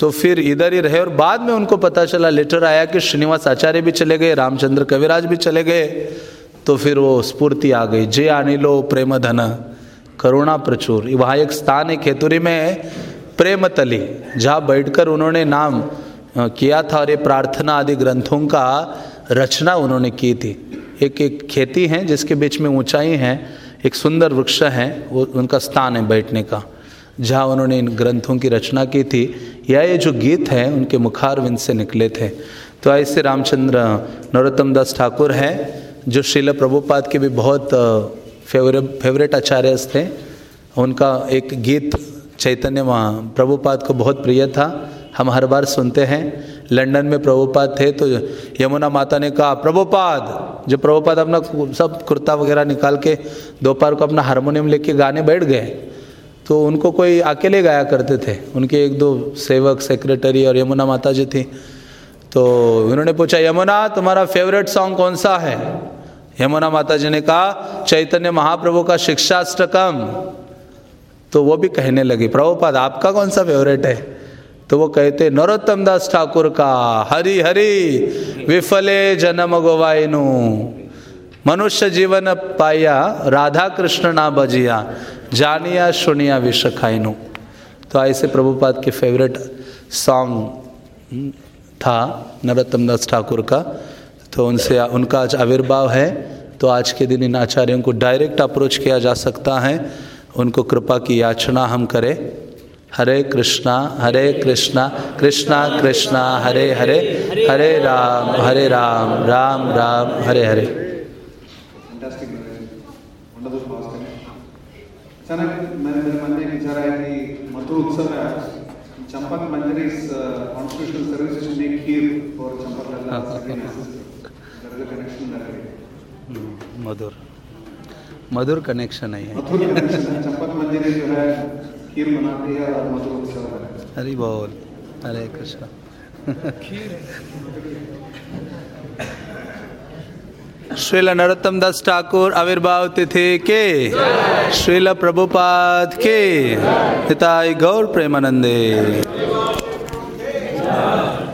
तो फिर इधर ही रहे और बाद में उनको पता चला, लेटर आया कि श्रीनिवास आचार्य भी चले गए, रामचंद्र कविराज भी चले गए। तो फिर वो स्फूर्ति आ गई, जे अनिलो प्रेम धन, करुणा प्रचुर। वहाँ एक स्थान है खेतुरी में, प्रेम तली, जहाँ बैठकर उन्होंने नाम किया था और ये प्रार्थना आदि ग्रंथों का रचना उन्होंने की थी। एक एक खेती है जिसके बीच में ऊंचाई है एक सुंदर वृक्ष है, वो उनका स्थान है बैठने का, जहाँ उन्होंने इन ग्रंथों की रचना की थी। या ये जो गीत हैं, उनके मुखारविंद से निकले थे। तो ऐसे रामचंद्र नरोत्तम दास ठाकुर हैं, जो शिल प्रभुपाद के भी बहुत फेवरे फेवरेट आचार्य थे। उनका एक गीत चैतन्य प्रभुपाद को बहुत प्रिय था। हम हर बार सुनते हैं। लंदन में प्रभुपाद थे तो यमुना माता ने कहा, प्रभुपाद! जो प्रभुपाद अपना सब कुर्ता वगैरह निकाल के दोपहर को अपना हारमोनियम लेके गाने बैठ गए। तो उनको कोई अकेले गाया करते थे। उनके एक दो सेवक सेक्रेटरी और यमुना माता जी थी। तो उन्होंने पूछा, यमुना, तुम्हारा फेवरेट सॉन्ग कौन सा है? यमुना माता जी ने कहा, चैतन्य महाप्रभु का शिक्षाष्टकम। तो वो भी कहने लगी, प्रभुपाद, आपका कौन सा फेवरेट है? तो वो कहते, नरोत्तम दास ठाकुर का हरि हरि, विफले जन्म गोवाइनु। मनुष्य जीवन पाया राधा कृष्ण ना बजिया, जानिया सुनिया विष खाइनु। तो ऐसे प्रभुपाद के फेवरेट सॉन्ग था नरोत्तम दास ठाकुर का। तो उनसे, उनका आज आविर्भाव है। तो आज के दिन इन आचार्यों को डायरेक्ट अप्रोच किया जा सकता है। उनको कृपा की याचना हम करें। हरे कृष्णा हरे कृष्णा कृष्णा कृष्णा हरे हरे हरे राम हरे राम राम राम हरे हरे। चंपक कॉन्स्टिट्यूशनल खीर चंपक लल्ला मधुर। मधुर कनेक्शन है मधुर कनेक्शन चंपक मंदिर जो है खीर बनाती है और मधुर उत्सव है। हरी बोल। हरे कृष्ण। श्रील नरोत्तम दास ठाकुर आविर्भाव तिथि के। श्रील प्रभुपाद के। पिताई गौर प्रेमानंदे।